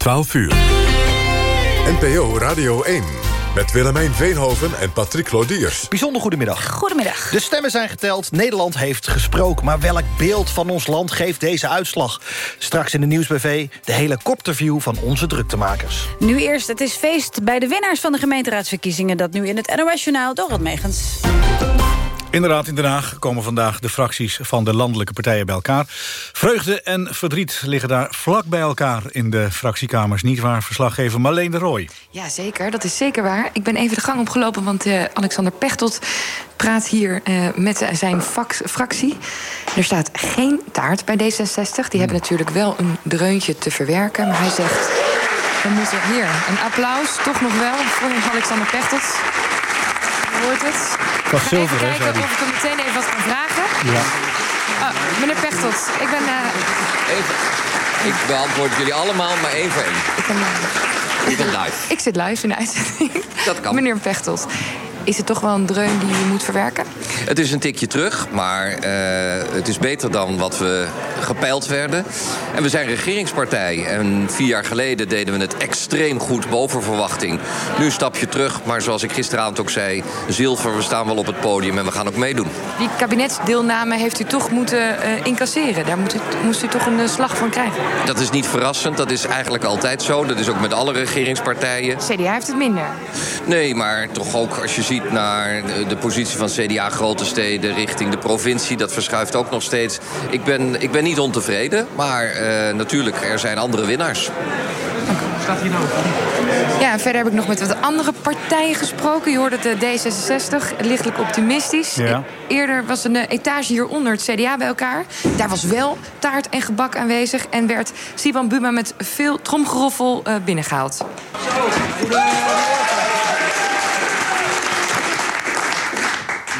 12 uur. NPO Radio 1. Met Willemijn Veenhoven en Patrick Lodiers. Bijzonder goedemiddag. Goedemiddag. De stemmen zijn geteld, Nederland heeft gesproken... maar welk beeld van ons land geeft deze uitslag? Straks in de Nieuwsbv de helikopterview van onze druktemakers. Nu eerst, het is feest bij de winnaars van de gemeenteraadsverkiezingen... dat nu in het NOS-journaal Dorot Megens. Inderdaad, in Den Haag komen vandaag de fracties van de landelijke partijen bij elkaar. Vreugde en verdriet liggen daar vlak bij elkaar in de fractiekamers. Niet waar, verslaggever Marleen de Rooij. Ja, zeker. Dat is zeker waar. Ik ben even de gang opgelopen, want uh, Alexander Pechtold praat hier uh, met zijn fractie. Er staat geen taart bij D66. Die hebben natuurlijk wel een dreuntje te verwerken. Maar hij zegt, we moeten hier een applaus, toch nog wel, voor Alexander Pechtold. Hoort het? Was zilver, even kijken of ik hem meteen even wat kan vragen. Ja. Oh, meneer Pechtold, ik ben... Uh... Even. Ik beantwoord jullie allemaal, maar één voor één. Ik ben, ik ben live. Ik zit live in de uitzending. Dat kan. Meneer Pechtold, is het toch wel een dreun die je moet verwerken? Het is een tikje terug, maar uh, het is beter dan wat we gepeild werden. En we zijn regeringspartij. En vier jaar geleden deden we het extreem goed boven verwachting. Nu een stapje terug, maar zoals ik gisteravond ook zei... zilver, we staan wel op het podium en we gaan ook meedoen. Die kabinetsdeelname heeft u toch moeten uh, incasseren. Daar moet u, moest u toch een uh, slag van krijgen. Dat is niet verrassend, dat is eigenlijk altijd zo. Dat is ook met alle regeringspartijen. CDA heeft het minder. Nee, maar toch ook als je ziet naar de, positie van CDA grote steden richting de provincie. Dat verschuift ook nog steeds. Ik ben, ik ben niet ontevreden, maar uh, natuurlijk, er zijn andere winnaars. Staat hier nou? Ja, verder heb ik nog met wat andere partijen gesproken. Je hoorde de D66, lichtelijk optimistisch. Ja. Eerder was een etage hieronder het CDA bij elkaar. Daar was wel taart en gebak aanwezig... en werd Siban Buma met veel tromgeroffel binnengehaald.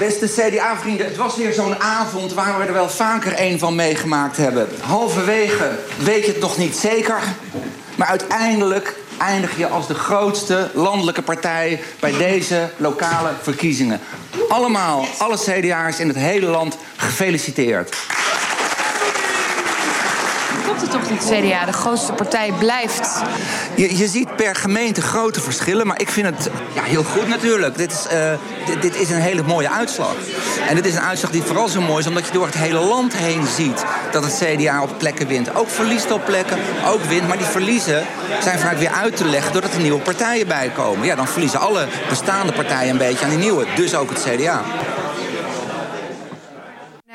Beste CDA-vrienden, het was weer zo'n avond waar we er wel vaker een van meegemaakt hebben. Halverwege weet je het nog niet zeker, maar uiteindelijk eindig je als de grootste landelijke partij bij deze lokale verkiezingen. Allemaal, alle CDA'ers in het hele land gefeliciteerd. Klopt het toch niet, CDA de grootste partij blijft? Je, je ziet per gemeente grote verschillen, maar ik vind het ja, heel goed natuurlijk. Dit is, uh, dit, dit, is een hele mooie uitslag. En dit is een uitslag die vooral zo mooi is omdat je door het hele land heen ziet dat het CDA op plekken wint. Ook verliest op plekken, ook wint. Maar die verliezen zijn vaak weer uit te leggen doordat er nieuwe partijen bij komen. Ja, dan verliezen alle bestaande partijen een beetje aan die nieuwe. Dus ook het CDA.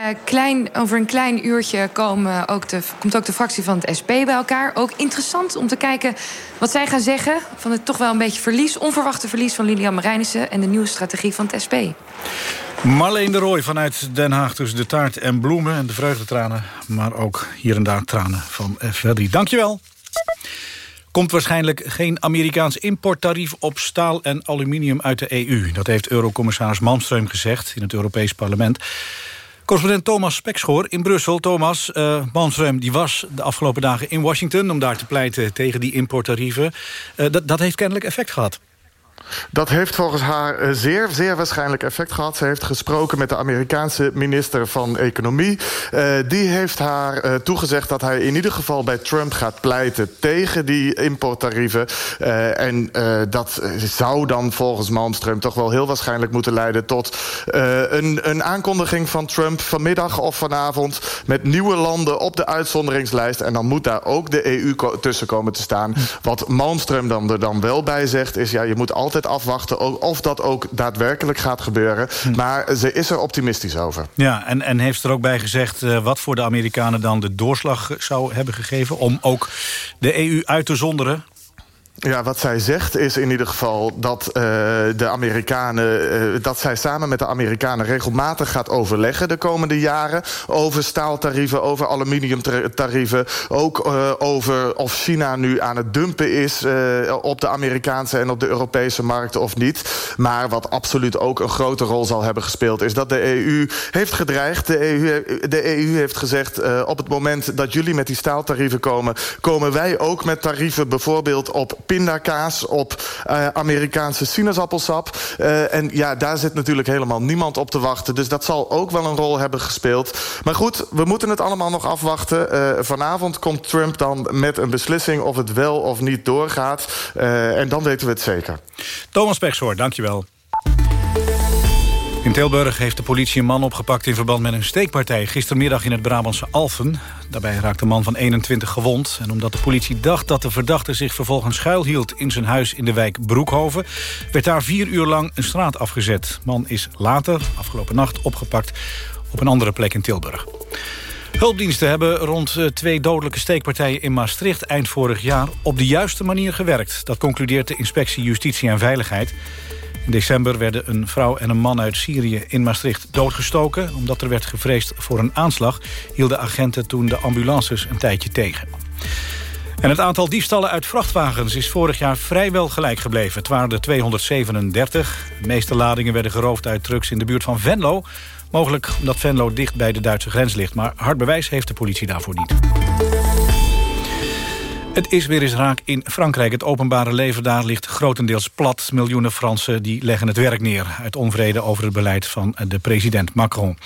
Uh, klein, over een klein uurtje komen ook de, komt ook de fractie van het SP bij elkaar. Ook interessant om te kijken wat zij gaan zeggen... van het toch wel een beetje verlies, onverwachte verlies van Lilian Marijnissen... en de nieuwe strategie van het SP. Marleen de Rooij vanuit Den Haag tussen de taart en bloemen... en de vreugdetranen, maar ook hier en daar tranen van verdriet. Dankjewel. Komt waarschijnlijk geen Amerikaans importtarief op staal en aluminium uit de EU. Dat heeft eurocommissaris Malmström gezegd in het Europees Parlement. Correspondent Thomas Spekschoor in Brussel. Thomas, uh, die was de afgelopen dagen in Washington... om daar te pleiten tegen die importtarieven. Uh, dat, dat heeft kennelijk effect gehad. Dat heeft volgens haar zeer, zeer waarschijnlijk effect gehad. Ze heeft gesproken met de Amerikaanse minister van Economie. Uh, die heeft haar uh, toegezegd dat hij in ieder geval bij Trump gaat pleiten... tegen die importtarieven. En dat zou dan volgens Malmström toch wel heel waarschijnlijk moeten leiden... tot een, een aankondiging van Trump vanmiddag of vanavond... met nieuwe landen op de uitzonderingslijst. En dan moet daar ook de EU tussen komen te staan. Wat Malmström dan er dan wel bij zegt is... ja, je moet altijd afwachten of dat ook daadwerkelijk gaat gebeuren. Hm. Maar ze is er optimistisch over. Ja, en, en heeft er ook bij gezegd uh, wat voor de Amerikanen dan de doorslag zou hebben gegeven... om ook de EU uit te zonderen? Ja, wat zij zegt is in ieder geval dat uh, de Amerikanen... Uh, dat zij samen met de Amerikanen regelmatig gaat overleggen de komende jaren... over staaltarieven, over aluminiumtarieven... ook uh, over of China nu aan het dumpen is op de Amerikaanse en op de Europese markten of niet. Maar wat absoluut ook een grote rol zal hebben gespeeld... is dat de EU heeft gedreigd. De EU, de EU heeft gezegd op het moment dat jullie met die staaltarieven komen... komen wij ook met tarieven bijvoorbeeld op pindakaas... op Amerikaanse sinaasappelsap. en ja, daar zit natuurlijk helemaal niemand op te wachten. Dus dat zal ook wel een rol hebben gespeeld. Maar goed, we moeten het allemaal nog afwachten. vanavond komt Trump dan met een beslissing... of het wel of niet doorgaat. en dan weten we het zeker. Thomas Pechsoor, dankjewel. In Tilburg heeft de politie een man opgepakt in verband met een steekpartij... gistermiddag in het Brabantse Alphen. Daarbij raakte een man van 21 gewond. En omdat de politie dacht dat de verdachte zich vervolgens schuilhield... in zijn huis in de wijk Broekhoven... werd daar vier uur lang een straat afgezet. Man is later, afgelopen nacht, opgepakt op een andere plek in Tilburg. Hulpdiensten hebben rond eh, twee dodelijke steekpartijen in Maastricht... eind vorig jaar op de juiste manier gewerkt. Dat concludeert de Inspectie Justitie en Veiligheid. In december werden een vrouw en een man uit Syrië in Maastricht doodgestoken. Omdat er werd gevreesd voor een aanslag... hielden agenten toen de ambulances een tijdje tegen. En het aantal diefstallen uit vrachtwagens is vorig jaar vrijwel gelijk gebleven. Het waren er 237. De meeste ladingen werden geroofd uit trucks in de buurt van Venlo. Mogelijk omdat Venlo dicht bij de Duitse grens ligt. Maar hard bewijs heeft de politie daarvoor niet. Het is weer eens raak in Frankrijk. Het openbare leven daar ligt grotendeels plat. Miljoenen Fransen die leggen het werk neer... uit onvrede over het beleid van de president Macron.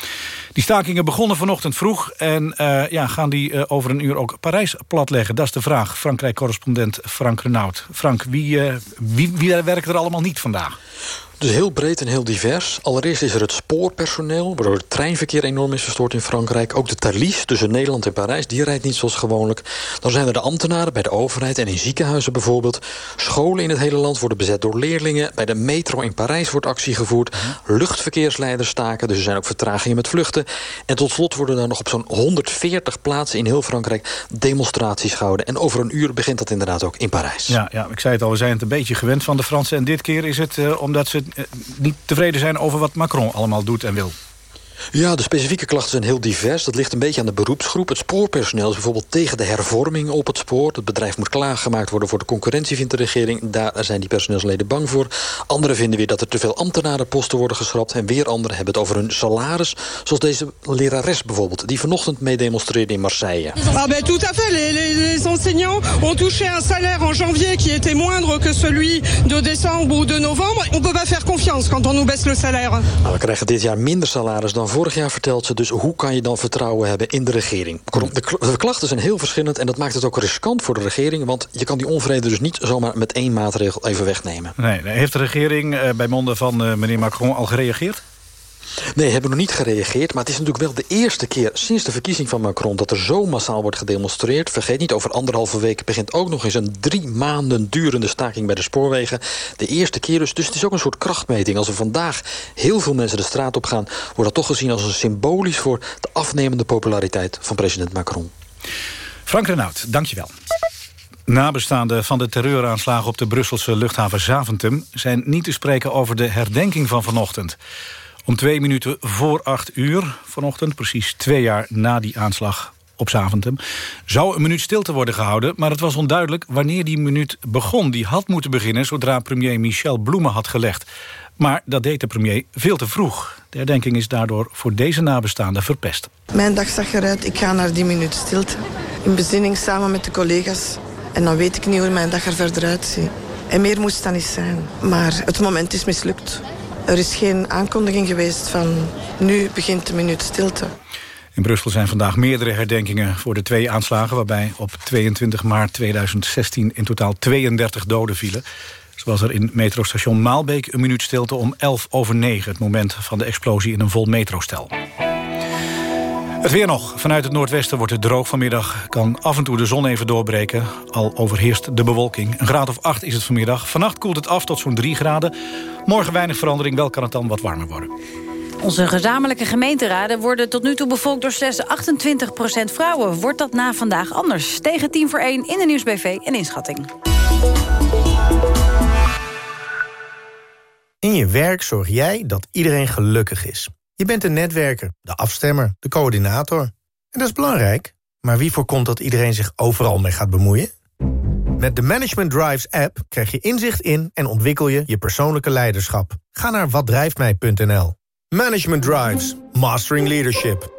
Die stakingen begonnen vanochtend vroeg... en uh, ja, gaan die uh, over een uur ook Parijs platleggen? Dat is de vraag. Frankrijk-correspondent Frank Renaud. Frank, wie, wie, wie werkt er allemaal niet vandaag? Dus heel breed en heel divers. Allereerst is er het spoorpersoneel, waardoor het treinverkeer enorm is verstoord in Frankrijk. Ook de Thalys tussen Nederland en Parijs, die rijdt niet zoals gewoonlijk. Dan zijn er de ambtenaren bij de overheid en in ziekenhuizen bijvoorbeeld. Scholen in het hele land worden bezet door leerlingen. Bij de metro in Parijs wordt actie gevoerd. Luchtverkeersleiders staken, dus er zijn ook vertragingen met vluchten. En tot slot worden er nog op zo'n 140 plaatsen in heel Frankrijk demonstraties gehouden. En over een uur begint dat inderdaad ook in Parijs. Ja, ja ik zei het al, we zijn het een beetje gewend van de Fransen. En dit keer is het uh, omdat ze eh, niet tevreden zijn over wat Macron allemaal doet en wil. Ja, de specifieke klachten zijn heel divers. Dat ligt een beetje aan de beroepsgroep. Het spoorpersoneel is bijvoorbeeld tegen de hervorming op het spoor. Het bedrijf moet klaargemaakt worden voor de concurrentie, vindt de regering. Daar zijn die personeelsleden bang voor. Anderen vinden weer dat er te veel ambtenarenposten worden geschrapt. En weer anderen hebben het over hun salaris. Zoals deze lerares bijvoorbeeld, die vanochtend mee demonstreerde in Marseille. Ah ben tout à fait. Les, les, les enseignants ont touché un salaire en janvier qui était moindre que celui de décembre ou de novembre. On peut pas faire confiance quand on nous baisse le salaire. Nou, we krijgen dit jaar minder salaris dan vorig jaar vertelt ze dus hoe kan je dan vertrouwen hebben in de regering. De klachten zijn heel verschillend en dat maakt het ook riskant voor de regering. Want je kan die onvrede dus niet zomaar met één maatregel even wegnemen. Nee, heeft de regering eh, bij monden van uh, meneer Macron al gereageerd? Nee, hebben nog niet gereageerd. Maar het is natuurlijk wel de eerste keer sinds de verkiezing van Macron... dat er zo massaal wordt gedemonstreerd. Vergeet niet, over anderhalve week begint ook nog eens... een drie maanden durende staking bij de spoorwegen. De eerste keer dus. Dus het is ook een soort krachtmeting. Als er vandaag heel veel mensen de straat op gaan... wordt dat toch gezien als een symbolisch voor de afnemende populariteit van president Macron. Frank Renaud, dankjewel. Nabestaanden van de terreuraanslagen op de Brusselse luchthaven Zaventem... zijn niet te spreken over de herdenking van vanochtend. Om twee minuten voor acht uur vanochtend, precies twee jaar na die aanslag op Zaventem... zou een minuut stilte worden gehouden, maar het was onduidelijk... wanneer die minuut begon. Die had moeten beginnen zodra premier Michel Bloemen had gelegd. Maar dat deed de premier veel te vroeg. De herdenking is daardoor voor deze nabestaanden verpest. Mijn dag zag eruit, ik ga naar die minuut stilte. In bezinning samen met de collega's. En dan weet ik niet hoe mijn dag er verder uitziet. En meer moest dat niet zijn. Maar het moment is mislukt. Er is geen aankondiging geweest van nu begint de minuut stilte. In Brussel zijn vandaag meerdere herdenkingen voor de twee aanslagen... waarbij op 22 maart 2016 in totaal 32 doden vielen. Zoals er in metrostation Maalbeek een minuut stilte om 11 over 9... het moment van de explosie in een vol metrostel. Het weer nog. Vanuit het noordwesten wordt het droog vanmiddag. Kan af en toe de zon even doorbreken. Al overheerst de bewolking. Een graad of 8 is het vanmiddag. Vannacht koelt het af tot zo'n 3 graden. Morgen weinig verandering. Wel kan het dan wat warmer worden. Onze gezamenlijke gemeenteraden worden tot nu toe bevolkt door slechts 28% vrouwen. Wordt dat na vandaag anders? Tegen 10 voor 1 in de Nieuwsbv en inschatting. In je werk zorg jij dat iedereen gelukkig is. Je bent een netwerker, de afstemmer, de coördinator. En dat is belangrijk. Maar wie voorkomt dat iedereen zich overal mee gaat bemoeien? Met de Management Drives app krijg je inzicht in en ontwikkel je je persoonlijke leiderschap. Ga naar watdrijftmij.nl. Management Drives. Mastering Leadership.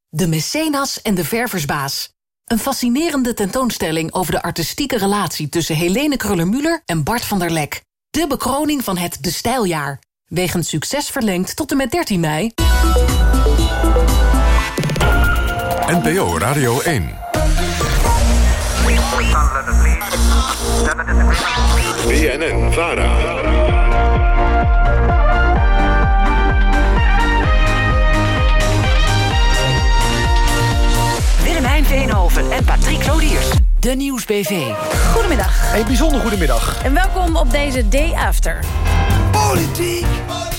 De Mecenas en de Verversbaas. Een fascinerende tentoonstelling over de artistieke relatie... tussen Helene Kruller-Müller en Bart van der Lek. De bekroning van het De Stijljaar. Wegens succes verlengd tot en met 13 mei. NPO Radio 1. BNN Vara. En Patrick Lodiers. De Nieuwsbv. Goedemiddag. Een bijzonder goedemiddag. En welkom op deze Day After. Politiek. Politiek.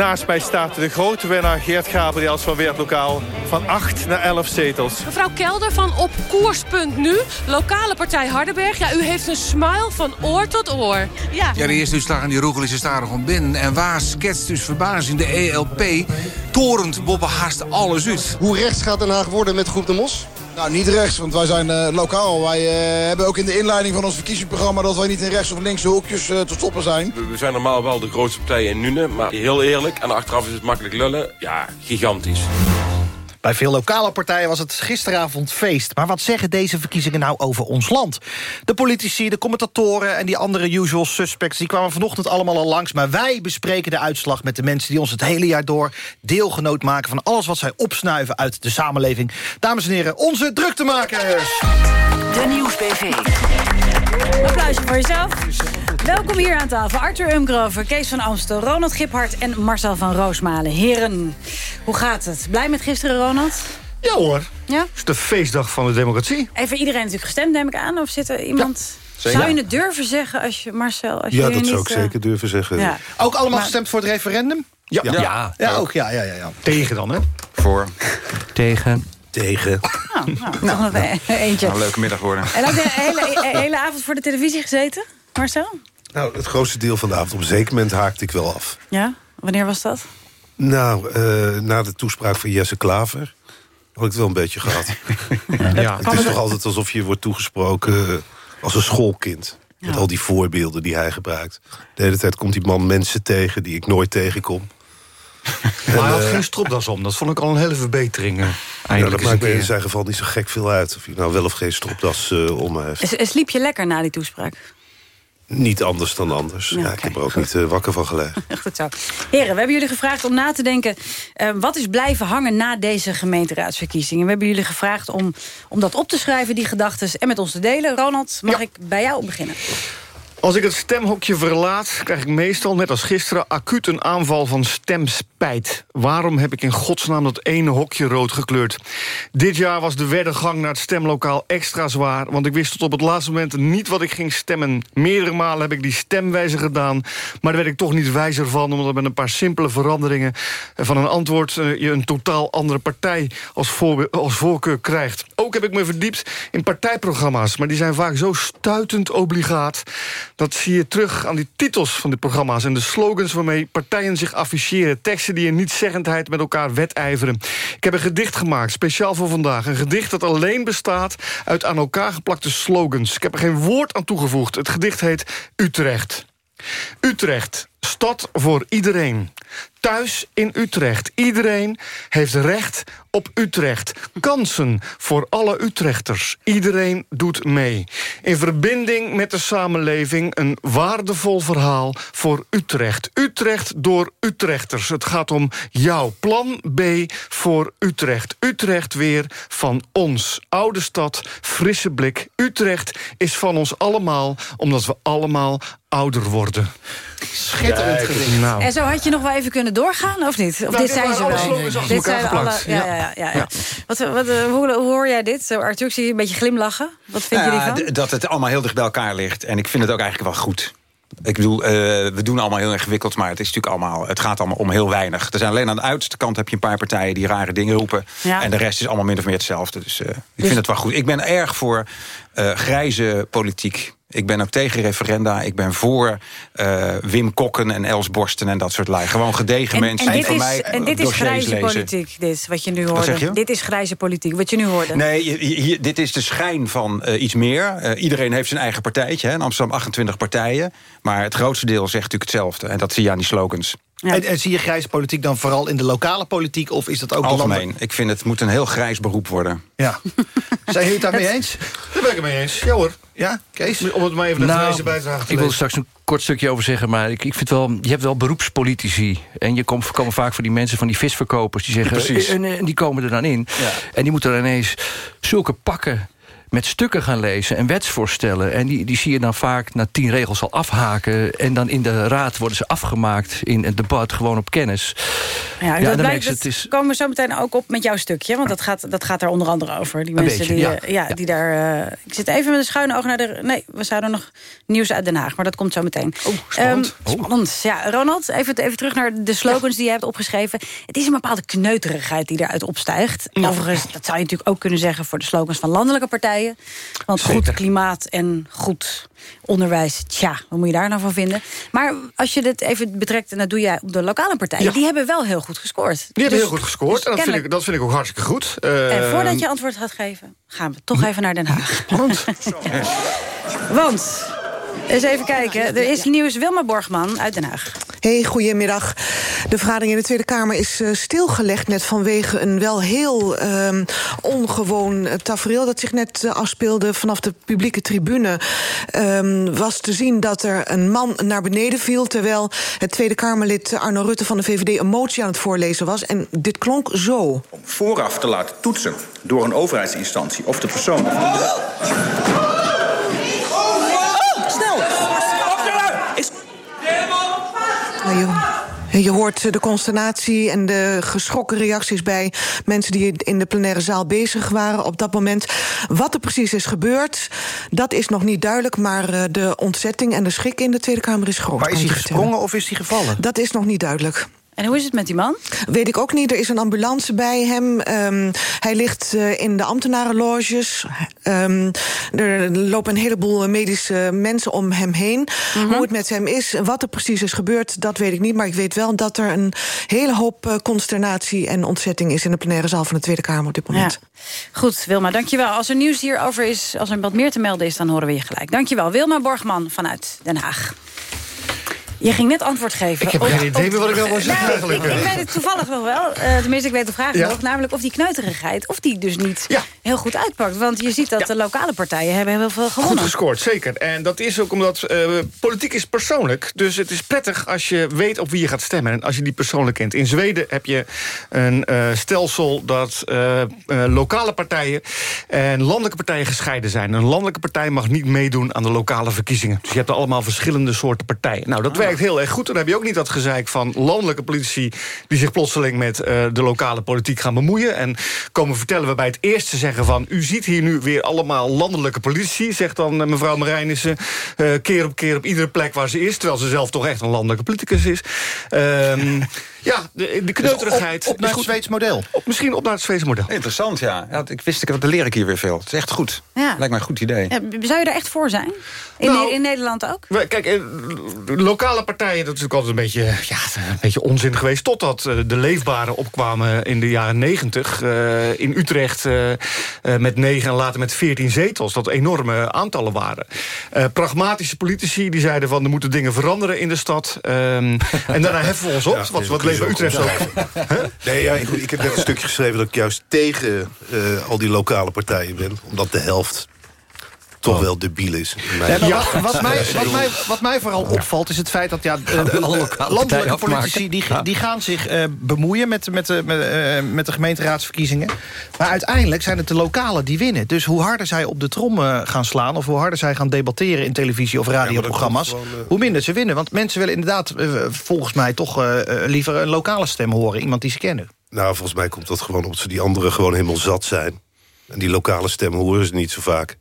Naast mij staat de grote winnaar Geert Gabriels van Weertlokaal. Van 8 naar 11 zetels. Mevrouw Kelder van Op Koers.nu, lokale partij Hardenberg. Ja, u heeft een smile van oor tot oor. Ja, Ja, de eerste uitslag aan die roegel is er starig om binnen. En waar schetst dus verbazing de ELP torent Bobbe haast alles uit. Hoe rechts gaat Den Haag worden met Groep de Mos? Nou, niet rechts, want wij zijn eh, lokaal. Wij eh, hebben ook in de inleiding van ons verkiezingsprogramma... dat wij niet in rechts of linkse hoekjes eh, te stoppen zijn. We zijn normaal wel de grootste partij in Nune, maar heel eerlijk... en achteraf is het makkelijk lullen, ja, gigantisch. Bij veel lokale partijen was het gisteravond feest. Maar wat zeggen deze verkiezingen nou over ons land? De politici, de commentatoren en die andere usual suspects... die kwamen vanochtend allemaal al langs. Maar wij bespreken de uitslag met de mensen die ons het hele jaar door... deelgenoot maken van alles wat zij opsnuiven uit de samenleving. Dames en heren, onze druktemakers! De Nieuwsbv. Applausje voor jezelf. Welkom hier aan tafel. Arthur Umgrover, Kees van Amstel, Ronald Giphart en Marcel van Roosmalen. Heren, hoe gaat het? Blij met gisteren, Ronald? Ja hoor. Ja? Het is de feestdag van de democratie. Even iedereen natuurlijk gestemd, neem ik aan. Of zit er iemand... zou je het durven zeggen, als je, Marcel? Als Ja, je dat zou ik eh, zeker durven zeggen. Ja. Ook allemaal Maar- gestemd voor het referendum? Ja. Ja. Ja, ja, ook. Ja, ja, ja, ja. Tegen dan, hè? Voor. Tegen. Tegen. Nou, nou, nog een- eentje. Nou, leuke middag worden. En ook de hele, hele avond voor de televisie gezeten, Marcel? Nou, het grootste deel van de avond. Op een zeker moment haakte ik wel af. Ja? Wanneer was dat? Nou, eh, na de toespraak van Jesse Klaver... had ik het wel een beetje gehad. Ja. Het is toch altijd alsof je wordt toegesproken eh, als een schoolkind. Met al die voorbeelden die hij gebruikt. De hele tijd komt die man mensen tegen die ik nooit tegenkom. Maar hij had geen stropdas om. Dat vond ik al een hele verbetering. eh, dat maakt me in zijn geval niet zo gek veel uit. Of je nou wel of geen stropdas eh, om heeft. S- Sliep je lekker na die toespraak? Niet anders dan anders. Ja, ik heb er ook niet eh, wakker van gelegen. Goed zo. Heren, we hebben jullie gevraagd om na te denken... eh, wat is blijven hangen na deze gemeenteraadsverkiezingen. We hebben jullie gevraagd om, om dat op te schrijven, die gedachten... en met ons te delen. Ronald, mag ik bij jou beginnen? Als ik het stemhokje verlaat, krijg ik meestal, net als gisteren... acuut een aanval van stemspijt. Waarom heb ik in godsnaam dat ene hokje rood gekleurd? Dit jaar was de weddengang naar het stemlokaal extra zwaar... want ik wist tot op het laatste moment niet wat ik ging stemmen. Meerdere malen heb ik die stemwijzer gedaan... maar daar werd ik toch niet wijzer van... omdat met een paar simpele veranderingen van een antwoord... eh, je een totaal andere partij als, voorkeur krijgt. Ook heb ik me verdiept in partijprogramma's... maar die zijn vaak zo stuitend obligaat Dat zie je terug aan die titels van de programma's... en de slogans waarmee partijen zich afficheren. Teksten die in nietszeggendheid met elkaar wedijveren. Ik heb een gedicht gemaakt, speciaal voor vandaag. Een gedicht dat alleen bestaat uit aan elkaar geplakte slogans. Ik heb er geen woord aan toegevoegd. Het gedicht heet Utrecht. Utrecht, stad voor iedereen. Thuis in Utrecht. Iedereen heeft recht op Utrecht. Kansen voor alle Utrechters. Iedereen doet mee. In verbinding met de samenleving een waardevol verhaal voor Utrecht. Utrecht door Utrechters. Het gaat om jouw plan B voor Utrecht. Utrecht weer van ons. Oude stad, frisse blik. Utrecht is van ons allemaal, omdat we allemaal ouder worden. Schitterend. Nou. En zo had je nog wel even kunnen doorgaan, of niet? Of Nou, dit dit zijn ze wel? Dit zijn alle, ja, ja, ja, ja, ja. Wat, wat, eh, hoe, hoe hoor jij dit? Zo, Arthur, ik zie je een beetje glimlachen. Wat vind je Ja, ervan? Dat het allemaal heel dicht bij elkaar ligt. En ik vind het ook eigenlijk wel goed. Ik bedoel, eh, we doen allemaal heel ingewikkeld, maar het, is natuurlijk allemaal, het gaat allemaal om heel weinig. Er zijn alleen aan de uiterste kant heb je een paar partijen die rare dingen roepen. Ja. En de rest is allemaal min of meer hetzelfde. Dus eh, ik Dus- vind het wel goed. Ik ben erg voor eh, grijze politiek. Ik ben ook tegen referenda. Ik ben voor eh, Wim Kokken en Els Borsten en dat soort lui. Gewoon gedegen En, mensen en die dit voor is, mij en dit is grijze lezen. politiek, dit, wat je nu hoorde. je? Dit is grijze politiek, wat je nu hoorde. Nee, je- je- hier- dit is de schijn van eh, iets meer. Eh, iedereen heeft zijn eigen partijtje. Hè. In Amsterdam 28 partijen. Maar het grootste deel zegt natuurlijk hetzelfde. En dat zie je aan die slogans. En, en zie je grijze politiek dan vooral in de lokale politiek... of is dat ook Algemeen. Ik vind het moet een heel grijs beroep worden. Ja. Zijn jullie het daarmee eens? Daar ben ik het mee eens. Ja hoor. Ja, Kees? Om het maar even de Nou, grijze bijdrage te ik wil er straks een kort stukje over zeggen, maar ik, ik vind wel, je hebt wel beroepspolitici. En je komt, komen vaak van die mensen, van die visverkopers, die zeggen. Precies. En, en die komen er dan in. En die moeten dan ineens zulke pakken met stukken gaan lezen en wetsvoorstellen. En die, die zie je dan vaak na tien regels al afhaken. En dan in de raad worden ze afgemaakt in het debat, gewoon op kennis. Ja, en dat, blijkt, het is, komen we zo meteen ook op met jouw stukje. Want dat gaat, dat gaat daar onder andere over. Die mensen beetje, die, ja. eh, ja, die daar... eh, ik zit even met een schuine oog naar de... Nee, we zouden nog nieuws uit Den Haag. Maar dat komt zo meteen. Oh, spannend. spannend. Ja, Ronald, even, even terug naar de slogans die je hebt opgeschreven. Het is een bepaalde kneuterigheid die eruit opstijgt. Overigens, dat zou je natuurlijk ook kunnen zeggen... voor de slogans van landelijke partijen. Want goed klimaat en goed onderwijs, tja, wat moet je daar nou van vinden? Maar als je dit even betrekt, en dat doe jij op de lokale partijen... Ja. die hebben wel heel goed gescoord. Die hebben Dus- heel goed gescoord. dus en dat vind, ik, dat vind ik ook hartstikke goed. En voordat je antwoord gaat geven, gaan we toch even naar Den Haag. Spannend. Want, eens even kijken, er is nieuws Wilma Borgman uit Den Haag. Hey, goedemiddag. De vergadering in de Tweede Kamer is eh, stilgelegd... net vanwege een wel heel ehm, ongewoon eh, tafereel... dat zich net eh, afspeelde vanaf de publieke tribune. Ehm, was te zien dat er een man naar beneden viel... terwijl het Tweede Kamerlid Arno Rutte van de VVD... een motie aan het voorlezen was. En dit klonk zo. vooraf te laten toetsen door een overheidsinstantie of de persoon. snel! Je, je hoort de consternatie en de geschrokken reacties bij mensen die in de plenaire zaal bezig waren op dat moment. Wat er precies is gebeurd, dat is nog niet duidelijk. Maar eh, de ontzetting en de schrik in de Tweede Kamer is groot. Maar is hij gesprongen of is hij gevallen? Dat is nog niet duidelijk. En hoe is het met die man? Weet ik ook niet. Er is een ambulance bij hem. Ehm, hij ligt eh, in de ambtenarenloges. Ehm, er lopen een heleboel medische mensen om hem heen. Mhm. Hoe het met hem is, wat er precies is gebeurd, dat weet ik niet. Maar ik weet wel dat er een hele hoop eh, consternatie en ontzetting is... in de plenaire zaal van de Tweede Kamer op dit moment. Goed, Wilma, dankjewel. Als er nieuws hierover is, als er wat meer te melden is... dan horen we je gelijk. Dankjewel. Wilma Borgman vanuit Den Haag. Je ging net antwoord geven. Ik heb geen idee meer wat ik nou wil zeggen eigenlijk. Ik, ik weet het toevallig nog wel. Eh, tenminste, ik weet de vraag nog. Namelijk of die kneuterigheid, of die dus niet heel goed uitpakt. Want je ziet dat de lokale partijen hebben heel veel gewonnen. Goed gescoord, zeker. En dat is ook omdat eh, politiek is persoonlijk. Dus het is prettig als je weet op wie je gaat stemmen. En als je die persoonlijk kent. In Zweden heb je een eh, stelsel dat eh, eh, lokale partijen en landelijke partijen gescheiden zijn. Een landelijke partij mag niet meedoen aan de lokale verkiezingen. Dus je hebt er allemaal verschillende soorten partijen. Nou, dat werkt heel erg goed. Dan heb je ook niet dat gezeik van landelijke politici... die zich plotseling met eh, de lokale politiek gaan bemoeien... en komen vertellen waarbij het eerste zeggen van... u ziet hier nu weer allemaal landelijke politici... zegt dan eh, mevrouw Marijnissen eh, keer op keer op iedere plek waar ze is... terwijl ze zelf toch echt een landelijke politicus is. Ehm, Ja, de, de kneuterigheid. Op, op naar is het. Zweeds model. Op, misschien op naar het Zweedse model. Interessant, ja. ja ik wist, ik, dan leer ik hier weer veel. Het is echt goed. Ja. Lijkt mij een goed idee. Ja, zou je daar echt voor zijn? In, Nou, Ne- in Nederland ook? We- Kijk, eh, lokale partijen, dat is natuurlijk altijd een beetje, ja, een beetje onzin geweest... totdat eh, de leefbare opkwamen in de jaren negentig... in Utrecht eh, eh, met negen en later met veertien zetels. Dat enorme aantallen waren. Eh, pragmatische politici die zeiden van... er moeten dingen veranderen in de stad. Ehm, en daarna heffen we ons op, wat, wat Utrecht ook... Nee, ja, ik, ik heb net een stukje geschreven dat ik juist tegen eh, al die lokale partijen ben. Omdat de helft toch wel debiel is. maar wat, wat, mij, wat, mij, wat mij vooral opvalt is het feit dat ja, eh, eh, alle lokale partijen landelijke politici die, die gaan zich eh, bemoeien met, met, de- met, eh, met de gemeenteraadsverkiezingen. Maar uiteindelijk zijn het de lokalen die winnen. Dus hoe harder zij op de trom gaan slaan... of hoe harder zij gaan debatteren in televisie- of radioprogramma's... gewoon, hoe minder ze winnen. Want mensen willen inderdaad volgens mij toch liever een lokale stem horen. Iemand die ze kennen. Nou, volgens mij komt dat gewoon omdat ze die anderen gewoon helemaal zat zijn. En die lokale stemmen horen ze niet zo vaak.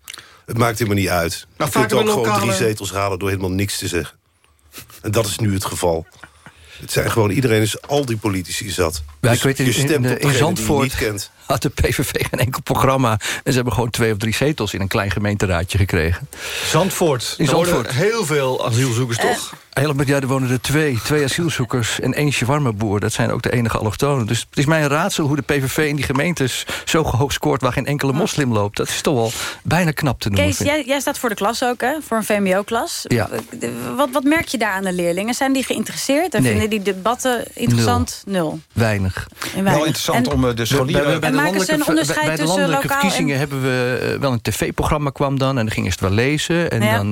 Het maakt helemaal niet uit. je kunt ook gewoon lokale- drie zetels halen door helemaal niks te zeggen. En dat is nu het geval. Het zijn gewoon, iedereen is al die politici zat. Ja, Dus ik weet, in, je stemt in, op in degene die je niet kent. Had de PVV geen enkel programma. En ze hebben gewoon twee of drie zetels in een klein gemeenteraadje gekregen. Zandvoort. In Zandvoort. heel veel asielzoekers, toch? Helemaal, ja, er wonen er twee. Twee asielzoekers en één shawarma-boer. Dat zijn ook de enige allochtonen. Dus het is mij een raadsel hoe de PVV in die gemeentes... zo hoog scoort waar geen enkele moslim loopt. Dat is toch wel bijna knap te noemen. Kees, jij, jij staat voor de klas ook, hè? Voor een VMBO-klas. Ja. Wat, wat merk je daar aan de leerlingen? Zijn die geïnteresseerd? En Nee. vinden die debatten interessant? Nul. Weinig. En weinig. Wel interessant En- om eh, de scholieren... bij, bij maken ze een landelijke, onderscheid bij de tussen landelijke lokaal verkiezingen en- hebben we eh, wel een tv-programma kwam dan. En dan gingen ze het wel lezen. En Ja. dan,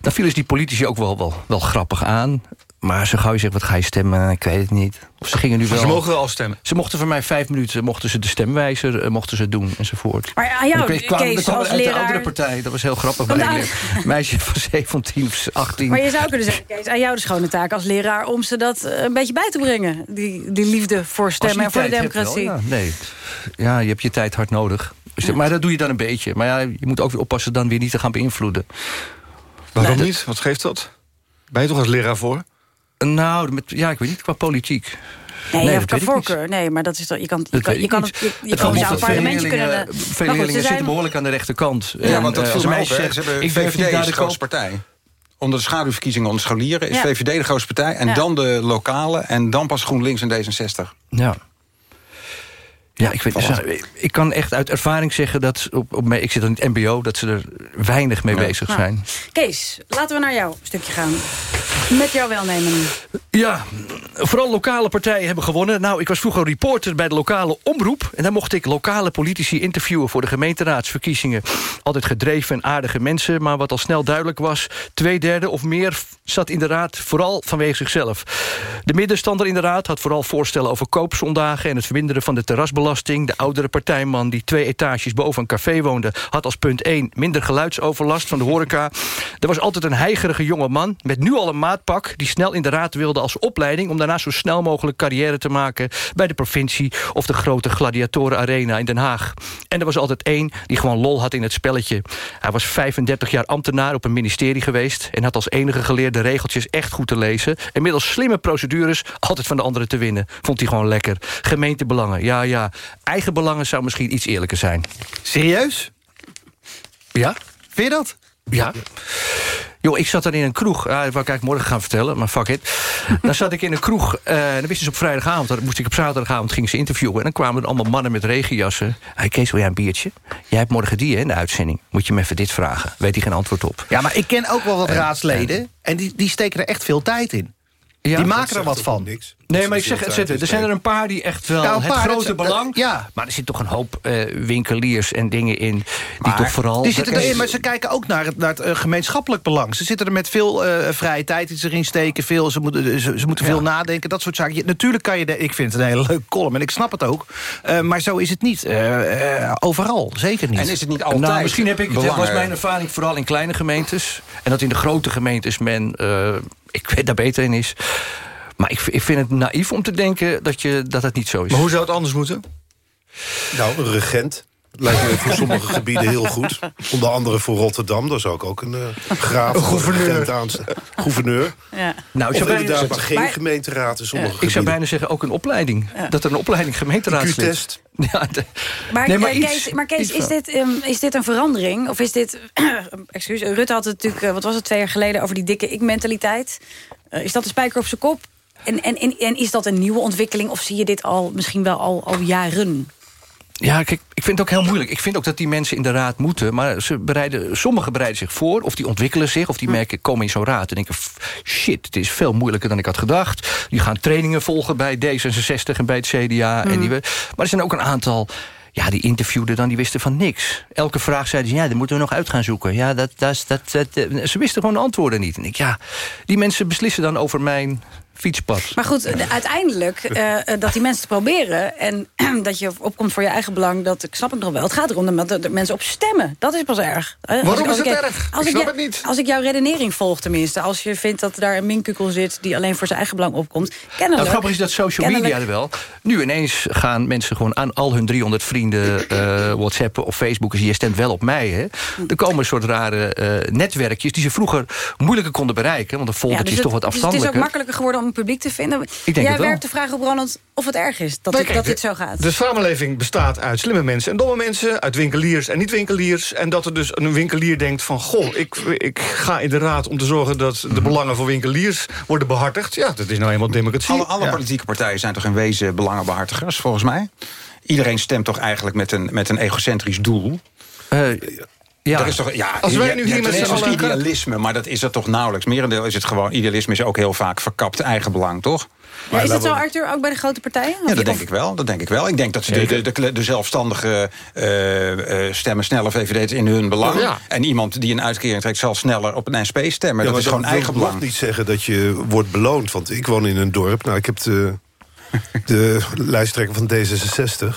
dan vielen ze die politici ook wel, wel, wel grappig aan. Maar zo gauw je zegt, wat ga je stemmen? Ik weet het niet. Of ze gingen nu wel... Ze mogen wel al stemmen. Ze mochten voor mij vijf minuten mochten ze de stemwijzer eh, mochten ze doen enzovoort. Maar aan jou, En kwam, Kees, kwam als uit de leraar- oudere partij. Dat was heel grappig. Bij een meisje van 17 of 18. Maar je zou kunnen zeggen, Kees, aan jou de schone taak als leraar... om ze dat eh, een beetje bij te brengen. Die, die liefde voor stemmen en voor de democratie. wel, ja. Nee, ja, je hebt je tijd hard nodig. Dus, Maar dat doe je dan een beetje. Maar ja, je moet ook weer oppassen dan weer niet te gaan beïnvloeden. Waarom Nee, dat- niet? Wat geeft dat? Ben je toch als leraar voor? Nou, met, ja, ik weet niet, qua politiek. Nee, je hebt ik niet. voorkeur. Nee, maar dat is toch, je kan, je kan, je ik kan het, je, je Het kan. Veel parlementje leerlingen- kunnen... Veel Maar goed, leerlingen ze zitten zijn- behoorlijk aan de rechterkant. Ja, En, want dat eh, viel op. meisje hè. Ze hebben ik VVD is de de grootste koop. partij. Onder de schaduwverkiezingen onder scholieren is Ja. VVD de grootste partij. En Ja. dan de lokale. En dan pas GroenLinks en D66. Ja. Ja, ik, weet, ik kan echt uit ervaring zeggen dat... Op, op, mij- ik zit in het mbo, dat ze er weinig mee bezig Nou, zijn. Kees, laten we naar jouw stukje gaan. Met jouw welnemen nu. Ja, vooral lokale partijen hebben gewonnen. Nou, ik was vroeger reporter bij de lokale omroep... en daar mocht ik lokale politici interviewen... voor de gemeenteraadsverkiezingen. Altijd gedreven en aardige mensen... maar wat al snel duidelijk was... twee derde of meer zat in de raad vooral vanwege zichzelf. De middenstander in de raad had vooral voorstellen over koopzondagen... en het verminderen van de terrasbelasting. De oudere partijman die twee etages boven een café woonde... had als punt 1 minder geluidsoverlast van de horeca. Er was altijd een heigerige jonge man met nu al een maatpak... die snel in de raad wilde als opleiding... om daarna zo snel mogelijk carrière te maken... bij de provincie of de grote gladiatoren arena in Den Haag. En er was altijd één die gewoon lol had in het spelletje. Hij was 35 jaar ambtenaar op een ministerie geweest... en had als enige geleerde regeltjes echt goed te lezen. En middels slimme procedures altijd van de anderen te winnen. Vond hij gewoon lekker. Gemeentebelangen, ja, ja. Eigen belangen zou misschien iets eerlijker zijn. Serieus? Ja? Vind je dat? Ja. Joh, ik zat dan in een kroeg. Ja, dat wou ik eigenlijk morgen gaan vertellen, maar fuck it. dan zat ik in een kroeg. eh, en dan wisten ze op vrijdagavond. Dan moest ik op zaterdagavond gingen ze interviewen. En dan kwamen er allemaal mannen met regenjassen. Hey Kees, wil jij een biertje? Jij hebt morgen die hè, in de uitzending. Moet je hem even dit vragen. Weet hij geen antwoord op. Ja, maar ik ken ook wel wat En- raadsleden. En die, die steken er echt veel tijd in. Ja, die maken er wat van. Nee, maar ik zeg, het zitten. er zijn er een paar die echt wel Ja, een het paar, grote dat- dat- belang... ja. Maar er zit toch een hoop eh, winkeliers en dingen in... die toch vooral... Die zitten erin, maar ze kijken ook naar het, naar het eh, gemeenschappelijk belang. Ze zitten er met veel eh, vrije tijd die ze erin steken. Veel, ze moeten, ze, ze moeten veel nadenken, dat soort zaken. Je- natuurlijk kan je... De, ik vind het een hele leuke column en ik snap het ook. Eh, maar zo is het niet. eh, eh, overal, zeker niet. En is het niet altijd Nou, misschien heb ik, het was mijn ervaring vooral in kleine gemeentes. En dat in de grote gemeentes men, eh, ik weet daar beter in is. Maar ik, ik vind het naïef om te denken dat, je, dat het niet zo is. Maar hoe zou het anders moeten? Nou, een regent. Lijkt me voor sommige gebieden heel goed. Onder andere voor Rotterdam. Daar zou ik ook een uh, graaf een gouverneur. Aan, gouverneur. Ja. Nou, ik zou bijna geen Maar- gemeenteraad in sommige Ik gebieden. zou bijna zeggen ook een opleiding. Dat er een opleiding gemeenteraadslid... IQ-test. Ja, de- Maar, Nee, maar iets- Kees, maar Kees is, dit, ehm, is dit een verandering? Of is dit... excuus, Rutte had het natuurlijk, eh, wat was het, twee jaar geleden... over die dikke ik-mentaliteit. Eh, is dat de spijker op zijn kop? En, en, en, en is dat een nieuwe ontwikkeling? Of zie je dit al misschien wel al, al jaren? Ja, kijk, ik vind het ook heel moeilijk. Ik vind ook dat die mensen in de raad moeten. Maar ze bereiden, sommigen bereiden zich voor. Of die ontwikkelen zich. Of die merken, komen in zo'n raad. En denken, shit, het is veel moeilijker dan ik had gedacht. Die gaan trainingen volgen bij D66 en bij het CDA. En die, we- maar er zijn ook een aantal... Ja, die interviewden dan, die wisten van niks. Elke vraag zeiden ze, ja, dat moeten we nog uit gaan zoeken. Ja, dat, dat, dat, dat, eh, ze wisten gewoon de antwoorden niet. En ik, ja, die mensen beslissen dan over mijn fietspad. Maar goed, de- uiteindelijk eh, eh, dat die mensen proberen... en dat je opkomt voor je eigen belang, dat ik snap ik nog wel. Het gaat erom dat mensen op stemmen. Dat is pas erg. Eh, als Waarom ik- als is ik- het erg? Als Ik snap jou- het niet. Als ik jouw redenering volg tenminste. Als je vindt dat daar een minkukkel zit... die alleen voor zijn eigen belang opkomt. Nou, Kennelijk. het grappige is dat social media er wel. Nu ineens gaan mensen gewoon aan al hun 300 vrienden eh, whatsappen of facebooken. Je stemt wel op mij. Hè? Er komen een soort rare netwerkjes die ze vroeger moeilijker konden bereiken. Want een foldertje dus is toch wat dus het is ook afstandelijker. makkelijker geworden om publiek te vinden. denk Jij het wel. werpt de vraag op Ronald of het erg is dat, Nee, dit, kijk, dat de- dit zo gaat. De samenleving bestaat uit slimme mensen en domme mensen... uit winkeliers en niet-winkeliers. En dat er dus een winkelier denkt van... goh, ik, ik ga in de raad om te zorgen dat Mhm. de belangen van winkeliers worden behartigd. Ja, dat is nou eenmaal democratie. Alle, alle Ja. politieke partijen zijn toch in wezen belangenbehartigers, volgens mij? Iedereen stemt toch eigenlijk met een, met een egocentrisch doel? Ja. Er is toch, ja, Als wij nu hier met wel z'n eens allen- idealisme, maar dat is er toch nauwelijks. Merendeel is het gewoon, idealisme is ook heel vaak verkapt eigenbelang, toch? Ja, is dat zo, Arthur, ook bij de grote partijen? Ja, dat denk of- ik wel. Dat denk ik wel. Ik denk dat ze de, de, de, de zelfstandige eh, eh, stemmen sneller VVD in hun belang. Ja. En iemand die een uitkering trekt zal sneller op een SP stemmen. Ja, dat is gewoon wil eigen belang. niet zeggen dat je wordt beloond. Want ik woon in een dorp. Nou, ik heb de, de lijsttrekker van D66.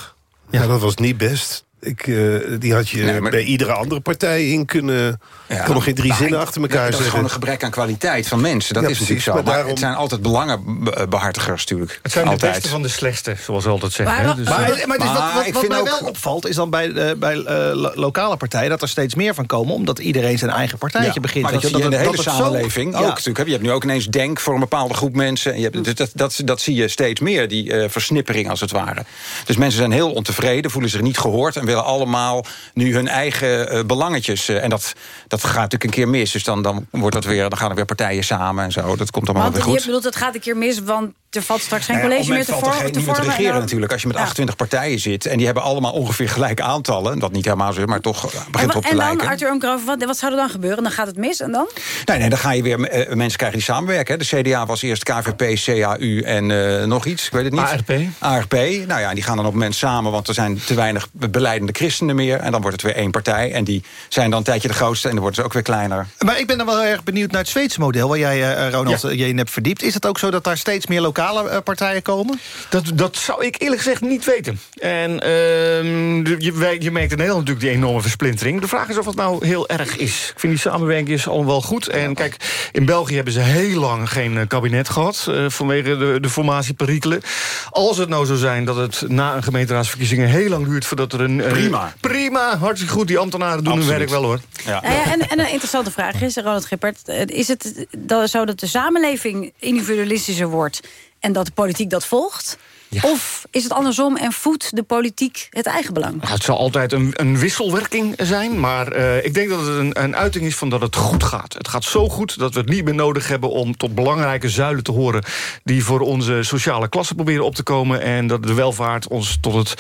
Ja. dat was niet best. Ik, eh, die had je Nee, maar- bij iedere andere partij in kunnen... Ik kan nog geen drie zinnen achter elkaar ja, Dat is zeggen. gewoon een gebrek aan kwaliteit van mensen. Dat Ja, is natuurlijk zo. maar Maar, daarom- het zijn altijd belangenbehartigers natuurlijk. Het zijn altijd. de beste van de slechte, zoals we altijd zeggen. Maar, hè. Dus- maar, wat, Maar wat, ik wat vind mij ook- wel opvalt, is dan bij, eh, bij eh, lo- lokale partijen... dat er steeds meer van komen, omdat iedereen zijn eigen partijtje Ja, begint. Maar weet dat je, je in de hele zo- samenleving ook Ja. natuurlijk. Je hebt nu ook ineens denk voor een bepaalde groep mensen. En je hebt, dus dat, dat, dat zie je steeds meer, die eh, versnippering als het ware. Dus mensen zijn heel ontevreden, voelen zich niet gehoord... en willen allemaal nu hun eigen eh, belangetjes. eh, en dat, dat gaat natuurlijk een keer mis. Dus dan, dan, wordt dat weer, dan gaan er weer partijen samen en zo. Dat komt allemaal Want weer je goed. bedoelt, het gaat een keer mis, want er valt straks geen Nou ja, college op meer te, vormen. te niet en regeren dan- natuurlijk. Als je met Ja. 28 partijen zit... en die hebben allemaal ongeveer gelijke aantallen... dat niet helemaal zo, maar toch En, begint op te en dan, lijken. Arthur Oomkroof, wat, wat zou er dan gebeuren? Dan gaat het mis en dan? Nee, nee, dan ga je weer eh, mensen krijgen die samenwerken. hè. De CDA was eerst KVP, CAU en eh, nog iets, ik weet het niet. ARP. ARP. Nou ja, die gaan dan op het moment samen, want er zijn te weinig beleidende christenen meer. En dan wordt het weer één partij. En die zijn dan een tijdje de grootste en dan worden ze ook weer kleiner. Maar ik ben dan wel heel erg benieuwd naar het Zweedse model... waar jij, eh, Ronald, eh, je in hebt verdiept. Is het ook zo dat daar steeds meer lokale eh, partijen komen? Dat, dat zou ik eerlijk gezegd niet weten. En ehm, je, wij- je merkt in Nederland natuurlijk die enorme versplintering. De vraag is of het nou heel erg is. Ik vind die samenwerking is allemaal wel goed. En kijk, in België hebben ze heel lang geen eh, kabinet gehad... eh, vanwege de, de formatieperikelen. Als het nou zou zijn dat het na een gemeenteraadsverkiezingen... heel lang duurt voordat er een... Prima. Prima, hartstikke goed. Die ambtenaren doen hun werk wel, hoor. Ja. Nou ja, en, en een interessante vraag is, Ronald Gippert... is het dat, zo dat de samenleving individualistischer wordt... en dat de politiek dat volgt? Of is het andersom en voedt de politiek het eigen belang? Ja, het zal altijd een, een wisselwerking zijn, maar eh, ik denk dat het een, een uiting is van dat het goed gaat. Het gaat zo goed dat we het niet meer nodig hebben om tot belangrijke zuilen te horen... die voor onze sociale klasse proberen op te komen... en dat de welvaart ons tot het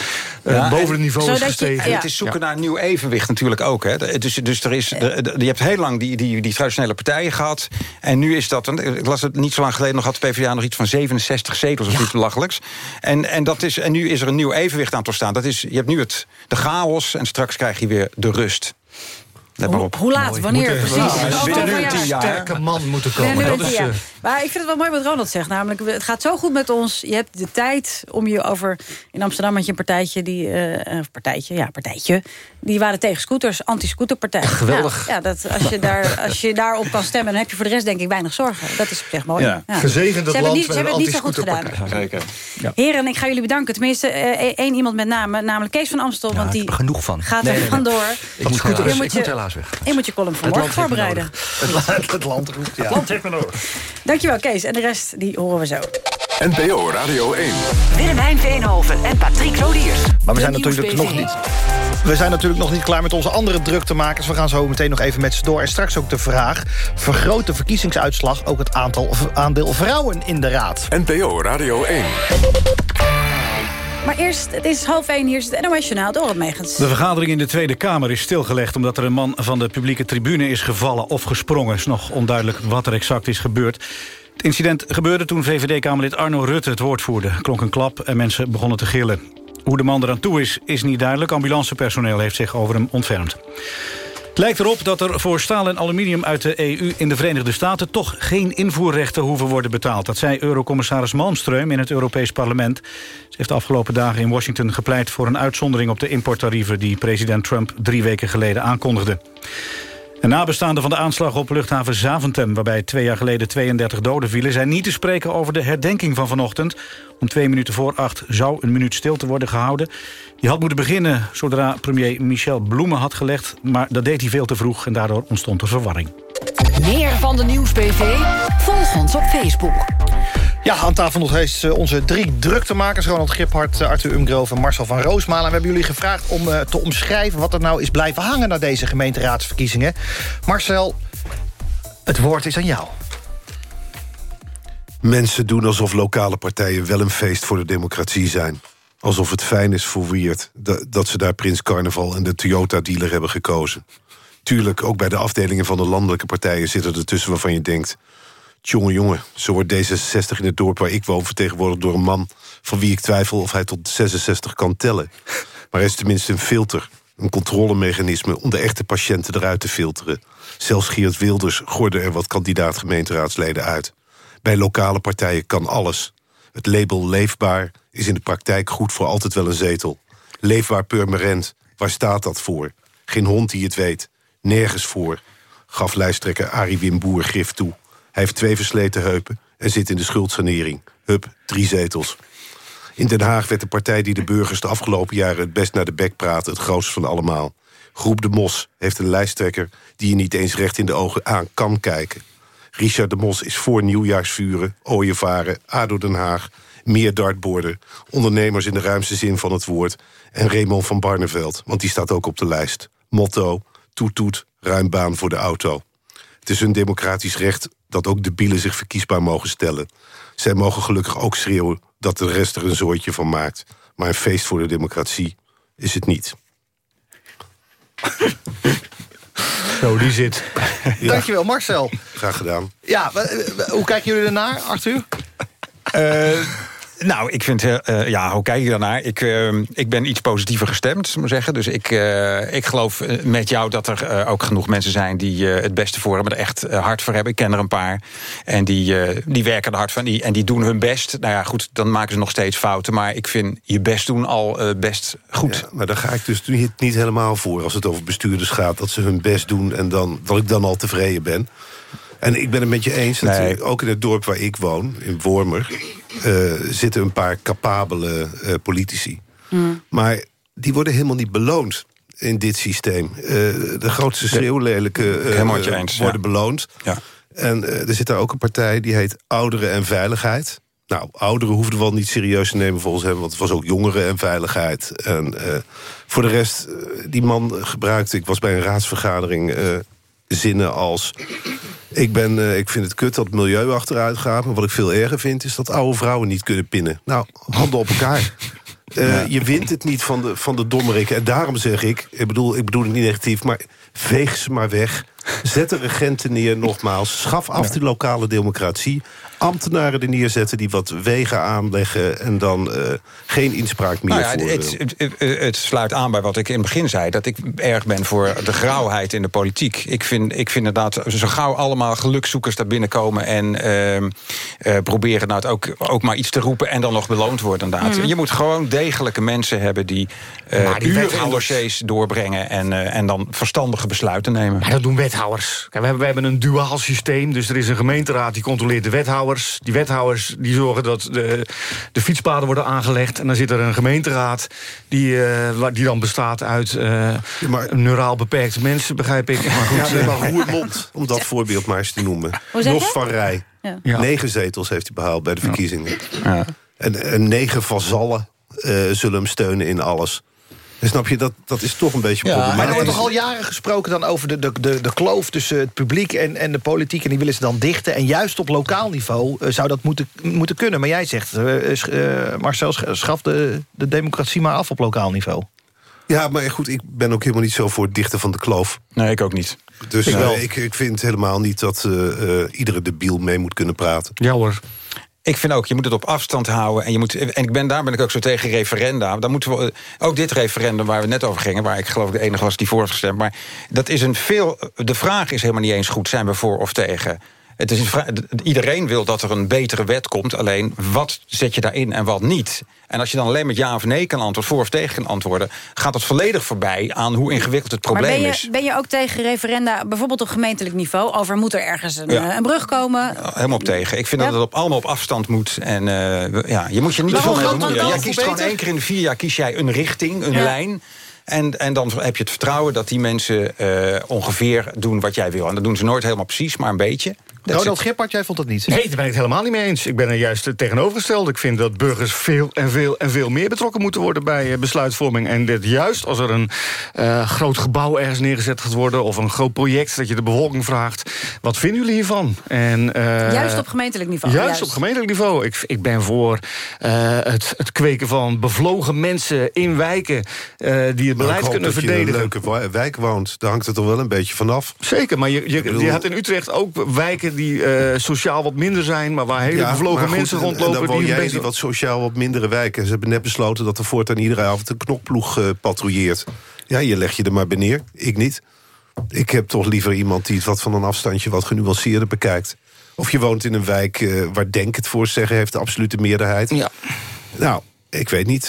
eh, Ja, boven het niveau is je- gestegen. En het is zoeken naar een nieuw evenwicht natuurlijk ook. Hè. Dus, dus er is, de- je hebt heel lang die, die, die traditionele partijen gehad. En nu is dat, een- ik las het niet zo lang geleden... nog had de PvdA nog iets van 67 zetels of iets belachelijks. En, en, dat is, en nu is er een nieuw evenwicht aan het ontstaan. Dat is, je hebt nu het, de chaos en straks krijg je weer de rust. Let maar op. Hoe laat? Wanneer? Moeten- Precies. Ja, een nu jaar. sterke man moeten Ja, komen. Dat een is, eh, Maar ik vind het wel mooi wat Ronald zegt. Namelijk, het gaat zo goed met ons. Je hebt de tijd om je over... In Amsterdam had je een partijtje, die, eh, een partijtje, ja, partijtje. Die waren tegen scooters, anti-scooterpartij. Geweldig. Ja, ja, dat, als, je daar, als je daarop kan stemmen, dan heb je voor de rest denk ik weinig zorgen. Dat is op zich mooi. Ja. Gezegend hebben land niet, ze hebben een het niet zo goed gedaan. Zeker. Heren, ik ga jullie bedanken. Tenminste, eh, één iemand met name, namelijk Kees van Amstel. want die genoeg van. gaat Nee, er nee, nee. vandoor. Ik moet, helaas, je- moet helaas weg. Je moet je column voorbereiden. Het, het land roept, ja. Het land heeft me nodig. Dankjewel, Kees. En de rest, die horen we zo. NPO Radio 1. Willemijn Veenhoven en Patrick Lodiers. Maar we zijn, natuurlijk nog niet, we zijn natuurlijk nog niet klaar met onze andere druktemakers. We gaan zo meteen nog even met ze door. En straks ook de vraag... vergroot de verkiezingsuitslag ook het aantal, aandeel vrouwen in de raad? NPO Radio 1. Maar eerst, het is half één, hier is het NOS door het Megens. De vergadering in de Tweede Kamer is stilgelegd... omdat er een man van de publieke tribune is gevallen of gesprongen. Het is nog onduidelijk wat er exact is gebeurd. Het incident gebeurde toen VVD-Kamerlid Arno Rutte het woord voerde. Er klonk een klap en mensen begonnen te gillen. Hoe de man eraan toe is, is niet duidelijk. Ambulancepersoneel heeft zich over hem ontfermd. Lijkt erop dat er voor staal en aluminium uit de EU in de Verenigde Staten toch geen invoerrechten hoeven worden betaald. Dat zei Eurocommissaris Malmström in het Europees Parlement. Ze heeft de afgelopen dagen in Washington gepleit voor een uitzondering op de importtarieven die president Trump drie weken geleden aankondigde. En nabestaanden van de aanslag op luchthaven Zaventem... waarbij twee jaar geleden 32 doden vielen... zijn niet te spreken over de herdenking van vanochtend. Om twee minuten voor acht zou een minuut stilte worden gehouden. Die had moeten beginnen zodra premier Michel Bloemen had gelegd... maar dat deed hij veel te vroeg en daardoor ontstond er verwarring. Meer van de Nieuwsbv? Volg ons op Facebook. Ja, aan tafel nog eens eh, onze drie druktemakers. Ronald Giphart, eh, Arthur Umgrove en Marcel van Roosmalen. En we hebben jullie gevraagd om eh, te omschrijven... wat er nou is blijven hangen na deze gemeenteraadsverkiezingen. Marcel, het woord is aan jou. Mensen doen alsof lokale partijen wel een feest voor de democratie zijn. Alsof het fijn is voor Weert dat, dat ze daar Prins Carnaval en de Toyota-dealer hebben gekozen. Tuurlijk, ook bij de afdelingen van de landelijke partijen zitten er tussen waarvan je denkt... Jongen, jongen, zo wordt D66 in het dorp waar ik woon vertegenwoordigd door een man... van wie ik twijfel of hij tot 66 kan tellen. Maar hij is tenminste een filter, een controlemechanisme... om de echte patiënten eruit te filteren. Zelfs Geert Wilders gooide er wat kandidaat-gemeenteraadsleden uit. Bij lokale partijen kan alles. Het label leefbaar is in de praktijk goed voor altijd wel een zetel. Leefbaar permanent, waar staat dat voor? Geen hond die het weet, nergens voor. Gaf lijsttrekker Arie Wim Boer grif toe. Hij heeft twee versleten heupen en zit in de schuldsanering. Hup, drie zetels. In Den Haag werd de partij die de burgers de afgelopen jaren... het best naar de bek praten, het grootste van allemaal. Groep de Mos heeft een lijsttrekker... die je niet eens recht in de ogen aan kan kijken. Richard de Mos is voor nieuwjaarsvuren, ooievaren, ADO Den Haag... meer dartborden, ondernemers in de ruimste zin van het woord... en Raymond van Barneveld, want die staat ook op de lijst. Motto, toet toet, ruim baan voor de auto. Het is hun democratisch recht dat ook de bielen zich verkiesbaar mogen stellen. Zij mogen gelukkig ook schreeuwen dat de rest er een zooitje van maakt. Maar een feest voor de democratie is het niet. Zo, die zit. Dankjewel, Marcel. Graag gedaan. Ja, hoe kijken jullie ernaar, Arthur? Eh, nou, ik vind, eh, ja, hoe kijk je daarnaar? Ik, eh, ik ben iets positiever gestemd, we zeggen. Dus ik, eh, ik geloof eh, met jou dat er eh, ook genoeg mensen zijn... die eh, het beste voor hebben, er echt eh, hard voor hebben. Ik ken er een paar. En die, eh, die werken er hard van die, en die doen hun best. Nou ja, goed, dan maken ze nog steeds fouten. Maar ik vind je best doen al eh, best goed. Ja, maar daar ga ik dus niet, niet helemaal voor als het over bestuurders gaat. Dat ze hun best doen en dan, dat ik dan al tevreden ben. En ik ben het met je eens. Dat Nee. Ook in het dorp waar ik woon, in Wormer... eh, zitten een paar capabele eh, politici. Maar die worden helemaal niet beloond in dit systeem. Eh, de grootste schreeuwlelijke eh, ja. worden beloond. Ja. En eh, er zit daar ook een partij die heet Ouderen en Veiligheid. Nou, ouderen hoefden we wel niet serieus te nemen volgens hem... want het was ook jongeren en veiligheid. En eh, voor de rest, die man gebruikte... ik was bij een raadsvergadering eh, zinnen als... Ik, ben, eh, ik vind het kut dat het milieu achteruit gaat... maar wat ik veel erger vind is dat oude vrouwen niet kunnen pinnen. Nou, handen op elkaar. Eh, Je wint het niet van de, van de dommerikken. En daarom zeg ik, ik bedoel, ik bedoel het niet negatief... maar veeg ze maar weg Zet de regenten neer, nogmaals. Schaf af de lokale democratie. Ambtenaren er neerzetten die wat wegen aanleggen... en dan eh, geen inspraak meer Nou ja, voor... het, eh, het, het- het sluit aan bij wat ik in het begin zei. Dat ik erg ben voor de grauwheid in de politiek. Ik vind, ik vind inderdaad, zo gauw allemaal gelukzoekers daar binnenkomen... en ehm, eh, proberen nou het ook, ook maar iets te roepen... en dan nog beloond worden inderdaad. Mhm. Je moet gewoon degelijke mensen hebben... die, eh die uren dossiers doorbrengen... En, eh, en dan verstandige besluiten nemen. Maar dat doen wethouders. Kijk, we, hebben, we hebben een duaal systeem. Dus er is een gemeenteraad die controleert de wethouders. Die wethouders die zorgen dat de, de fietspaden worden aangelegd. En dan zit er een gemeenteraad die, eh, die dan bestaat uit eh neuraal beperkte mensen, begrijp ik. Maar goed, ja, nee, eh, maar Roermond, om dat voorbeeld maar eens te noemen. Los van Rij. Ja. Negen zetels heeft hij behaald bij de verkiezingen. En, en negen vazallen eh, zullen hem steunen in alles. En snap je, dat, dat is toch een beetje Maar er wordt toch al jaren gesproken dan over de, de, de, de kloof tussen het publiek en, en de politiek... en die willen ze dan dichten. En juist op lokaal niveau eh, zou dat moeten, moeten kunnen. Maar jij zegt, eh, eh, Marcel, sch- schaf de, de democratie maar af op lokaal niveau. Ja, maar goed, ik ben ook helemaal niet zo voor het dichten van de kloof. Nee, ik ook niet. Dus Ik ik, wel. ik, ik vind helemaal niet dat eh, eh, iedere debiel mee moet kunnen praten. Ja hoor. Ik vind ook, je moet het op afstand houden. En, je moet, en ik ben, daar ben ik ook zo tegen referenda. Dan moeten we, eh, ook dit referendum waar we net over gingen... waar ik geloof ik de enige was die voor gestemd... maar dat is een veel, de vraag is helemaal niet eens goed... zijn we voor of tegen? Het is iedereen wil dat er een betere wet komt. Alleen, wat zet je daarin en wat niet? En als je dan alleen met ja of nee kan antwoorden... voor of tegen kan antwoorden... gaat het volledig voorbij aan hoe ingewikkeld het Maar probleem ben is. je, ben je ook tegen referenda, bijvoorbeeld op gemeentelijk niveau... over moet er ergens een, Ja. eh, een brug komen? Helemaal op tegen. Ik vind dat het op, allemaal op afstand moet. En eh, we- ja, je moet je niet mee groot bemoeien. Jij kiest gewoon één keer in de vier jaar kies jij een richting, een Ja. lijn. En, en dan heb je het vertrouwen dat die mensen eh, ongeveer doen wat jij wil. En dat doen ze nooit helemaal precies, maar een beetje. Ronald it. Gippard, jij vond dat niet? Nee, daar ben ik het helemaal niet mee eens. Ik ben er juist het tegenovergesteld. Ik vind dat burgers veel en veel en veel meer betrokken moeten worden bij eh, besluitvorming. En dit juist als er een eh, groot gebouw ergens neergezet gaat worden... of een groot project, dat je de bevolking vraagt... wat vinden jullie hiervan? En, eh, Juist op gemeentelijk niveau. Juist, op gemeentelijk niveau. Ik, ik ben voor eh, het, het kweken van bevlogen mensen in wijken... eh, die het ik beleid kunnen dat je in een verdedigen. leuke wijk woont. Daar hangt het toch wel een beetje vanaf. Zeker, maar je, je, bedoel- je had in Utrecht ook wijken die eh, sociaal wat minder zijn... maar waar hele Ja, bevlogen goed, mensen en- rondlopen... En dan woon die jij in die wat sociaal wat mindere wijken. Ze hebben net besloten dat er voortaan iedere avond een knokploeg eh, patrouilleert. Ja, je leg je er maar bij neer. Ik niet. Ik heb toch liever iemand die het wat van een afstandje... wat genuanceerder bekijkt. Of je woont in een wijk eh, waar Denk het voor zeggen heeft... de absolute meerderheid. Ja. Nou, ik weet niet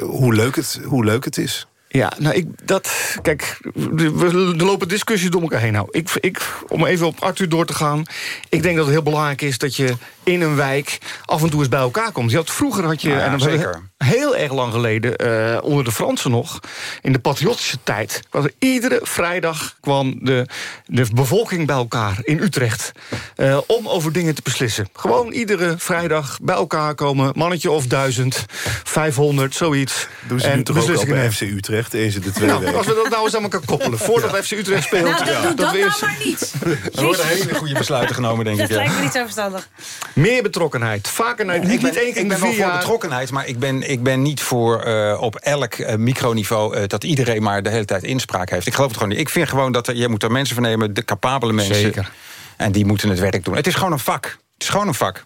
hoe, leuk het, hoe leuk het is. Ja, nou, ik, dat, kijk, we- lopen discussies door elkaar heen. Nou, ik, ik, om even op Arthur door te gaan... ik denk dat het heel belangrijk is dat je in een wijk... af en toe eens bij elkaar komt. Je had, vroeger had je, Nou ja, en dat zeker. heel erg lang geleden... eh, onder de Fransen nog, in de patriotische tijd... was er iedere vrijdag kwam de, de bevolking bij elkaar in Utrecht... eh, om over dingen te beslissen. Gewoon iedere vrijdag bij elkaar komen, mannetje of duizend... 500, zoiets. Doen ze nu toch ook al bij. FC Utrecht, eens in de twee Nou, weken. als we dat nou eens aan elkaar koppelen, voordat FC Utrecht speelt... Nou, dat, doe dat we nou maar niet. Er worden hele goede besluiten genomen, denk Dat ik. ja. lijkt me niet zo verstandig. Meer betrokkenheid, vaker naar, Ik ben, niet één keer ik ben wel voor betrokkenheid, maar ik ben, ik ben niet voor eh, op elk eh, microniveau... eh, dat iedereen maar de hele tijd inspraak heeft. Ik geloof het gewoon niet. Ik vind gewoon dat je moet er mensen vernemen, de capabele mensen. Zeker. En die moeten het werk doen. Het is gewoon een vak. Het is gewoon een vak.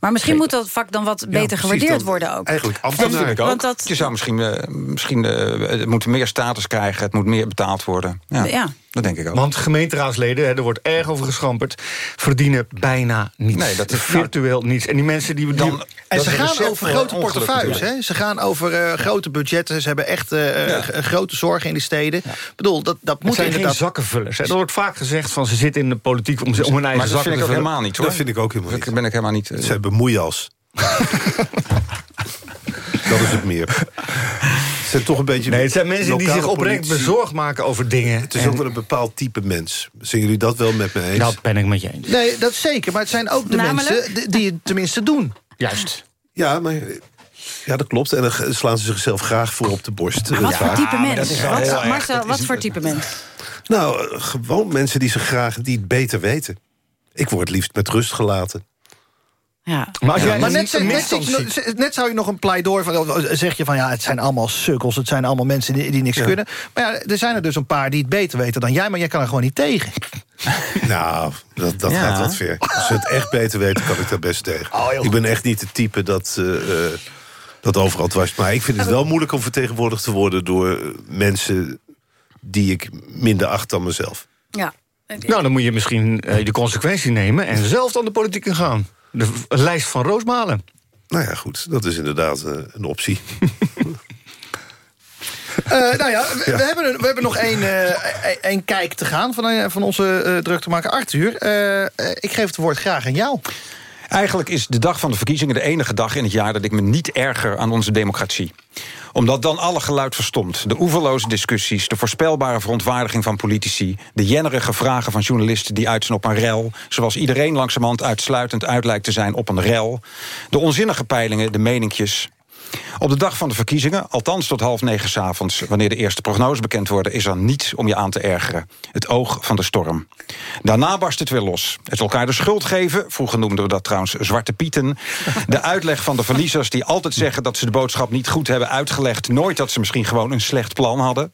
Maar misschien moet dat vak dan wat beter gewaardeerd dan worden ook. Eigenlijk Dat vind ambtenaar. ik ook. Want dat- Je zou misschien, eh, misschien eh, het moet meer status krijgen. Het moet meer betaald worden. Ja, Ja. dat denk ik ook. Want gemeenteraadsleden, hè, er wordt erg over geschamperd... verdienen bijna niets. Nee, dat is- virtueel niets. En die mensen die... die Dan- En Dat ze gaan over grote portefeuilles. Hè? Ze gaan over eh, grote budgetten. Ze hebben echt eh, Ja. grote zorgen in de steden. Ik bedoel, dat, dat het moet zijn inderdaad... geen zakkenvullers. Hè. Er wordt vaak gezegd van ze zitten in de politiek om, ze- om hun eigen maar dat zakken vind ik te ook vullen. helemaal niet, hoor. Dat vind ik ook helemaal niet. Dat ben ik helemaal niet... bemoeias. dat is het meer. Het zijn toch een beetje... Nee, het zijn mensen die zich oprecht bezorgd maken over dingen. Het is En ook wel een bepaald type mens. Zijn jullie dat wel met me eens? Dat ben ik met je eens. Nee, dat zeker. Maar het zijn ook de Namelijk? mensen die, het tenminste doen. Juist. Ja, maar... Ja, dat klopt. En dan slaan ze zichzelf graag voor op de borst. Wat voor type mens? is wel heel Wat, erg. Marcel, wat voor type mens? Nou, gewoon mensen die ze graag die het beter weten. Ik word het liefst met rust gelaten. Ja. Maar, als Ja, jij, maar net, net, zou je nog een pleidooi van... zeg je van ja, het zijn allemaal sukkels, het zijn allemaal mensen die, die niks kunnen. Maar ja, er zijn er dus een paar die het beter weten dan jij... maar jij kan er gewoon niet tegen. Nou, dat, dat Ja. gaat wat ver. Als ze het echt beter weten, kan ik daar best tegen. Oh, ik ben echt niet het type dat, eh, eh, dat overal dwars. Maar ik vind het wel moeilijk om vertegenwoordigd te worden... door eh, mensen die ik minder acht dan mezelf. Ja. Nou, dan moet je misschien eh, de consequentie nemen... en zelf dan de politiek in gaan. De lijst van Roosmalen. Nou ja, goed, dat is inderdaad eh, een optie. Eh, nou ja, we, we hebben, een- we hebben nog één, eh, één- één kijk te gaan van, van onze uh, druktemaker Arthur. Eh, eh, ik geef het woord graag aan jou. Eigenlijk is de dag van de verkiezingen de enige dag in het jaar... dat ik me niet erger aan onze democratie omdat dan alle geluid verstomt. De oeverloze discussies, de voorspelbare verontwaardiging van politici... de jennerige vragen van journalisten die uit zijn op een rel... zoals iedereen langzamerhand uitsluitend uit lijkt te zijn op een rel... de onzinnige peilingen, de meninkjes... Op de dag van de verkiezingen, althans tot half negen 's avonds... wanneer de eerste prognoses bekend worden... is er niets om je aan te ergeren. Het oog van de storm. Daarna barst het weer los. Het elkaar de schuld geven, vroeger noemden we dat trouwens zwarte pieten... de uitleg van de verliezers die altijd zeggen... dat ze de boodschap niet goed hebben uitgelegd... nooit dat ze misschien gewoon een slecht plan hadden...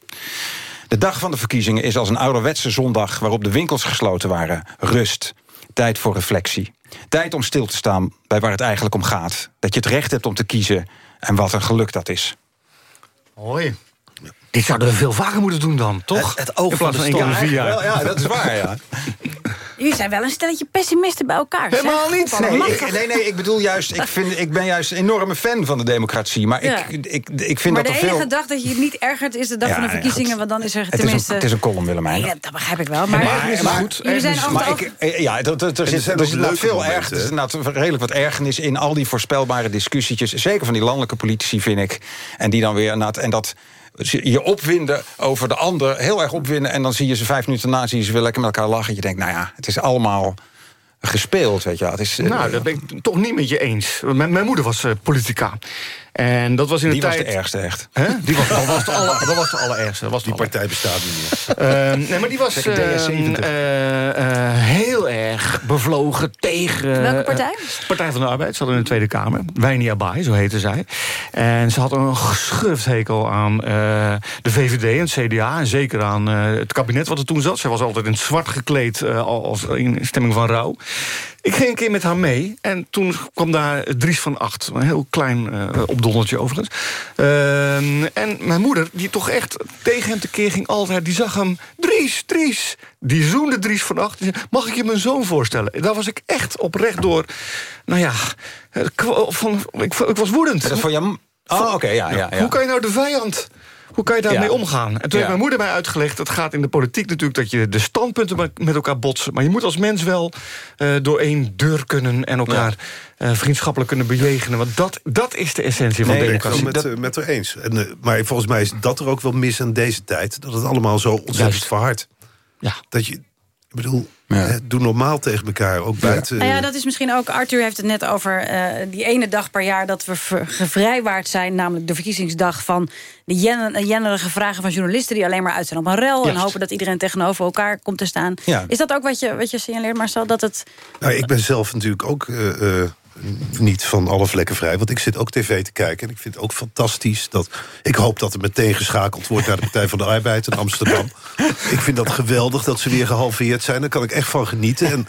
De dag van de verkiezingen is als een ouderwetse zondag... waarop de winkels gesloten waren. Rust. Tijd voor reflectie. Tijd om stil te staan bij waar het eigenlijk om gaat. Dat je het recht hebt om te kiezen en wat een geluk dat is. Hoi. Dit zouden we veel vaker moeten doen dan, toch? Het, oog In plaats van van de één keer storm. vier jaar. Ja, dat is waar, ja. Jullie zijn wel een stelletje pessimisten bij elkaar. zeg. Helemaal niet. Nee, ik, nee, nee, ik bedoel juist, ik, vind, ik ben juist een enorme fan van de democratie. Maar Ja. ik, ik, ik vind maar dat de enige veel... dag dat je je niet ergert is de dag Ja, van de ja, verkiezingen. goed. want dan is er Het is, tenminste... een, het is een column, Willemijn. Ja, dat begrijp ik wel. Maar, Maar- maar goed, jullie zijn maar het ik, eh, ja, er, er, zit, er zit veel erg, er is redelijk wat ergernis in al die voorspelbare discussietjes. Zeker van die landelijke politici, vind ik. En die dan weer en dat je opwinden over de ander, heel erg opwinden. En dan zie je ze vijf minuten na, zie je ze weer lekker met elkaar lachen. Je denkt, nou ja, het is allemaal gespeeld, weet je wel. Het is, eh, Nou, dat ben ik toch niet met je eens. Mijn, mijn moeder was eh, politica. En dat was in die de was tijd... de ergste, echt. Hè? Die was, dat, was de aller, dat was de allerergste. Dat was Die partij bestaat niet meer. Eh, nee, maar die was Zeker eh, DS70. eh, heel erg bevlogen tegen... Welke partij? Partij van de Arbeid. Ze hadden in de Tweede Kamer. Wijnia Abai, zo heette zij. En ze had een geschurfthekel aan eh, de VVD en het CDA. En zeker aan eh, het kabinet wat er toen zat. Zij was altijd in het zwart gekleed eh, als in stemming van rouw. Ik ging een keer met haar mee. En toen kwam daar Dries van Acht. Een heel klein opdondertje overigens. Ehm, en mijn moeder, die toch echt tegen hem tekeer ging altijd... die zag hem, Dries, Dries. Die zoende Dries van Acht. Die zei, mag ik je mijn zoon voorstellen? Daar was ik echt oprecht door... Nou ja, eh, van, ik, ik was woedend. Dat is voor jou... Oh, oké, ja, ja, ja. Hoe kan je nou de vijand... Hoe kan je daarmee Ja. omgaan? En toen Ja. heeft mijn moeder mij uitgelegd... het gaat in de politiek natuurlijk dat je de standpunten met- met elkaar botsen... maar je moet als mens wel eh, door één deur kunnen... en elkaar eh, vriendschappelijk kunnen bejegenen. Want dat, dat is de essentie van Nee, ik ben democratie. het met, eh, met haar eens. En, maar volgens mij is dat er ook wel mis aan deze tijd. Dat het allemaal zo ontzettend Juist. verhard. Ja. Dat je, ik bedoel, hè, doe normaal tegen elkaar. Ook buiten. Nou ja, dat is misschien ook... Arthur heeft het net over eh, die ene dag per jaar... dat we gevrijwaard zijn, namelijk de verkiezingsdag... van de jen- jennerige vragen van journalisten... die alleen maar uit zijn op een rel... en hopen dat iedereen tegenover elkaar komt te staan. Ja. Is dat ook wat je, wat je signaleert, Marcel? Dat het... Nou, ik ben zelf natuurlijk ook eh, eh, niet van alle vlekken vrij. Want ik zit ook tv te kijken. En ik vind het ook fantastisch. Dat, ik hoop dat er meteen geschakeld wordt naar de Partij van de Arbeid in Amsterdam. ik vind dat geweldig dat ze weer gehalveerd zijn. Daar kan ik echt van genieten. En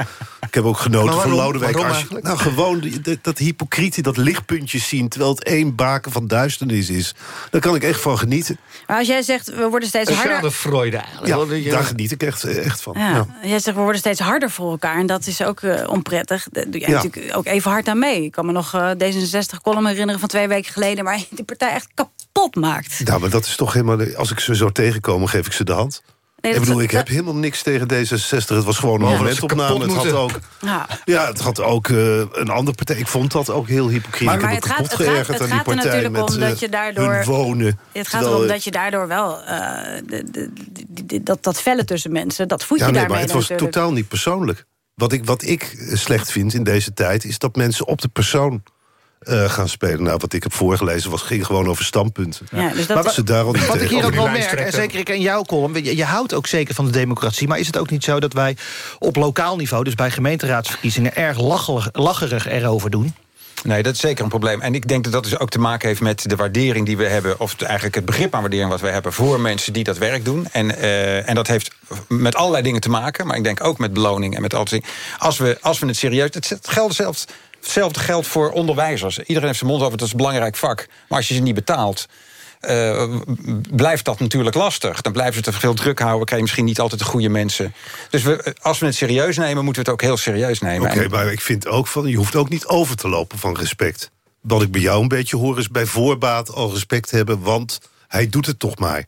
heb ook genoten van? Lodewijk Asscher. Nou, gewoon die- dat, dat hypocriete, dat lichtpuntje zien... terwijl het één baken van duisternis is. Daar kan ik echt van genieten. Maar als jij zegt, we worden steeds harder... Schadenfreude eigenlijk. Ja, daar geniet ik echt, echt van. Ja, Ja. Jij zegt, we worden steeds harder voor elkaar. En dat is ook eh, onprettig. Daar doe jij Ja. natuurlijk ook even hard aan mee. Ik kan me nog eh, D66-column herinneren van twee weken geleden... waar je de partij echt kapot maakt. Nou, maar dat is toch helemaal... de- Als ik ze zo tegenkom, geef ik ze de hand. Nee, ik dat- bedoel, ik dat- heb helemaal niks tegen D66. Het was gewoon een dat ze momentopname. kapot Het had ook. Ja. ja, het had ook eh, een andere partij. Ik vond dat ook heel hypocriet. Maar- het gaat- het gaat- geërgerd het aan die gaat er natuurlijk om dat eh, je daardoor- wonen. Het gaat erom dat je daardoor wel... eh, de, de, de- de- dat, dat vellen tussen mensen, dat voed je Ja, nee, daarmee maar het was natuurlijk. totaal niet persoonlijk. Wat ik, wat ik slecht vind in deze tijd... is dat mensen op de persoon eh, gaan spelen. Nou, wat ik heb voorgelezen was, ging gewoon over standpunten. Ja, dus dat maar ze daar al niet Wat ik hier ook wel merk, en zeker ik in jouw column... Je, je houdt ook zeker van de democratie... maar is het ook niet zo dat wij op lokaal niveau... dus bij gemeenteraadsverkiezingen erg lacherig, lacherig erover doen? Nee, dat is zeker een probleem. En ik denk dat dat dus ook te maken heeft met de waardering die we hebben... of eigenlijk het begrip aan waardering wat we hebben... voor mensen die dat werk doen. En, eh, en dat heeft met allerlei dingen te maken. Maar ik denk ook met beloning en met al die dingen. Als we, als we het serieus... Het het geldt zelfs, hetzelfde geldt voor onderwijzers. Iedereen heeft zijn mond over, het is een belangrijk vak. Maar als je ze niet betaalt... eh, blijft dat natuurlijk lastig. Dan blijven ze te veel druk houden. krijg je misschien niet altijd de goede mensen. Dus we, als we het serieus nemen, moeten we het ook heel serieus nemen. Oké, maar ik vind ook van, je hoeft ook niet over te lopen van respect. Wat ik bij jou een beetje hoor is bij voorbaat al respect hebben... want hij doet het toch maar.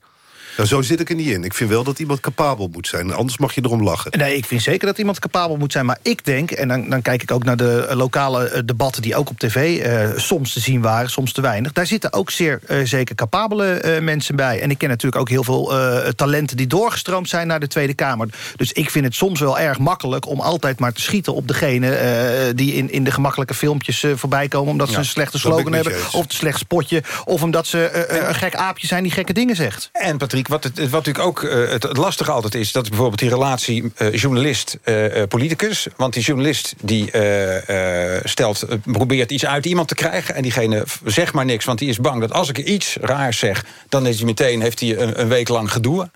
Nou, zo zit ik er niet in. Ik vind wel dat iemand capabel moet zijn. Anders mag je erom lachen. Nee, ik vind zeker dat iemand capabel moet zijn. Maar ik denk, en dan, dan kijk ik ook naar de eh, lokale eh, debatten... die ook op tv eh, soms te zien waren, soms te weinig. Daar zitten ook zeer eh, zeker capabele eh, mensen bij. En ik ken natuurlijk ook heel veel eh, talenten... die doorgestroomd zijn naar de Tweede Kamer. Dus ik vind het soms wel erg makkelijk... om altijd maar te schieten op degene eh, die in, in de gemakkelijke filmpjes voorbij komen... omdat ze een slechte slogan hebben... of een slecht spotje, of omdat ze een gek aapje zijn... die gekke dingen zegt. En Patrick, wat, het, wat natuurlijk ook eh, het, lastige altijd is... dat is bijvoorbeeld die relatie eh, journalist-politicus. Want die journalist die eh, eh, stelt, eh, probeert iets uit iemand te krijgen... en diegene zegt maar niks, want die is bang dat als ik iets raars zeg... dan is hij meteen, heeft hij een, een week lang gedoe.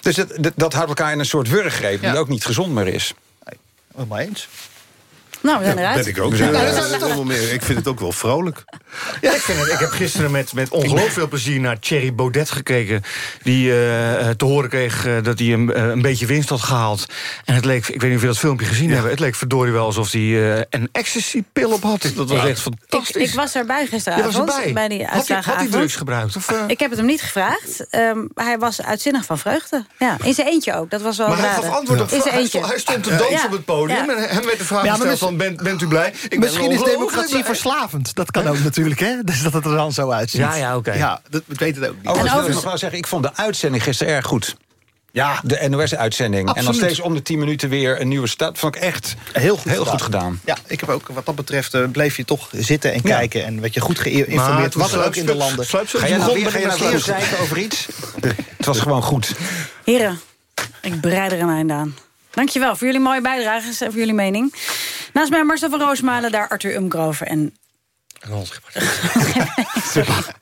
Dus dat, dat, dat houdt elkaar in een soort wurggreep... die ook niet gezond meer is. Helemaal eens. Nou, we zijn eruit. Ben ik ook. Ja, dat meer. Ik vind het ook wel vrolijk. Ja, ik, vind het, ik heb gisteren met, met ongelooflijk veel plezier naar Thierry Baudet gekeken. Die eh, te horen kreeg eh, dat hij een, eh, een beetje winst had gehaald. En het leek, ik weet niet of je dat filmpje gezien hebben... het leek verdorie wel alsof hij eh, een ecstasy-pil op had. Dat was Ja. echt fantastisch. Ik, ik was erbij gisteravond. was erbij. Bij die had, hij, had hij drugs gebruikt? Of, eh? Ik heb het hem niet gevraagd. Ehm, hij was uitzinnig van vreugde. Ja, in zijn eentje ook. Dat was wel maar hij raar. gaf antwoord op hij eentje. stond, hij stond te dansen Ja. op het podium. Ja. En hem werd de vraag gesteld bent, bent u blij? Ik ben Misschien is democratie blij. verslavend. Dat kan ook natuurlijk, hè? Dus dat het er dan zo uitziet. Ja, ja, oké. Ja, dat, ik weet het ook niet. Overigens wil ik over- nog wel zeggen, ik vond de uitzending gisteren erg goed. Ja, De NOS-uitzending. En dan steeds om de 10 minuten weer een nieuwe stad. Vond ik echt Heel goed heel gedaan. goed gedaan. Ja, ik heb ook wat dat betreft eh, bleef je toch zitten en Ja. kijken. En werd je goed geïnformeerd. Wat er ook in de landen. Ga jij nou weer, ga jij nou weer zeiken over iets? Het was gewoon goed. Heren, ik bereid er een einde aan. Dankjewel voor jullie mooie bijdrages en voor jullie mening. Naast mij Marcel van Roosmalen, daar Arthur Umgrover en...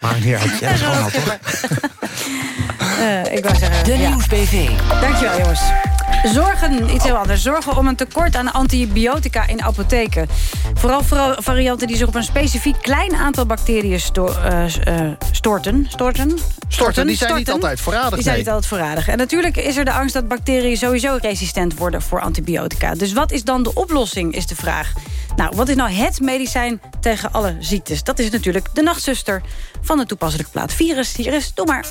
Maakt niet uit. Ja, Ronald Schipper. Eh, ik wou zeggen... De ja. Nieuwsbv. Dankjewel, jongens. Zorgen, iets heel anders. Zorgen om een tekort aan antibiotica in apotheken. Vooral voor varianten die zich op een specifiek klein aantal bacteriën sto eh, eh, storten. Storten? Storten, die zijn niet altijd voorradig, Die zijn nee. niet altijd voorradig. En natuurlijk is er de angst dat bacteriën sowieso resistent worden voor antibiotica. Dus wat is dan de oplossing, is de vraag. Nou, wat is nou het medicijn tegen alle ziektes? Dat is natuurlijk de nachtzuster van de toepasselijke plaat Virus. Hier is, doe maar.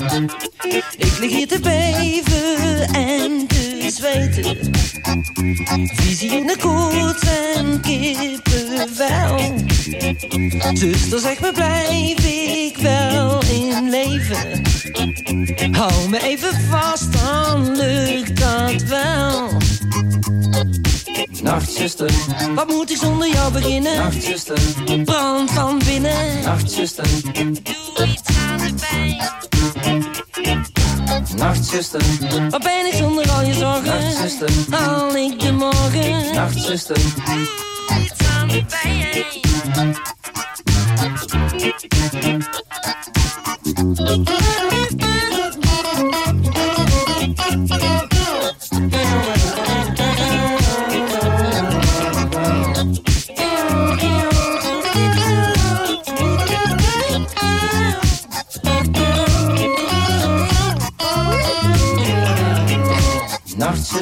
Ik lig hier te beven en te zweten. Visioenen, koorts en kippenvel. Zuster, zeg me, blijf ik wel in leven? Hou me even vast, dan lukt dat wel. Nachtzuster, wat moet ik zonder jou beginnen? Nachtzuster, brand van binnen. Nachtzuster, doe iets aan de pijn. Nachtzuster, wat ben ik zonder al je zorgen? Nachtzuster, haal ik de morgen? Nachtzuster, doe iets aan de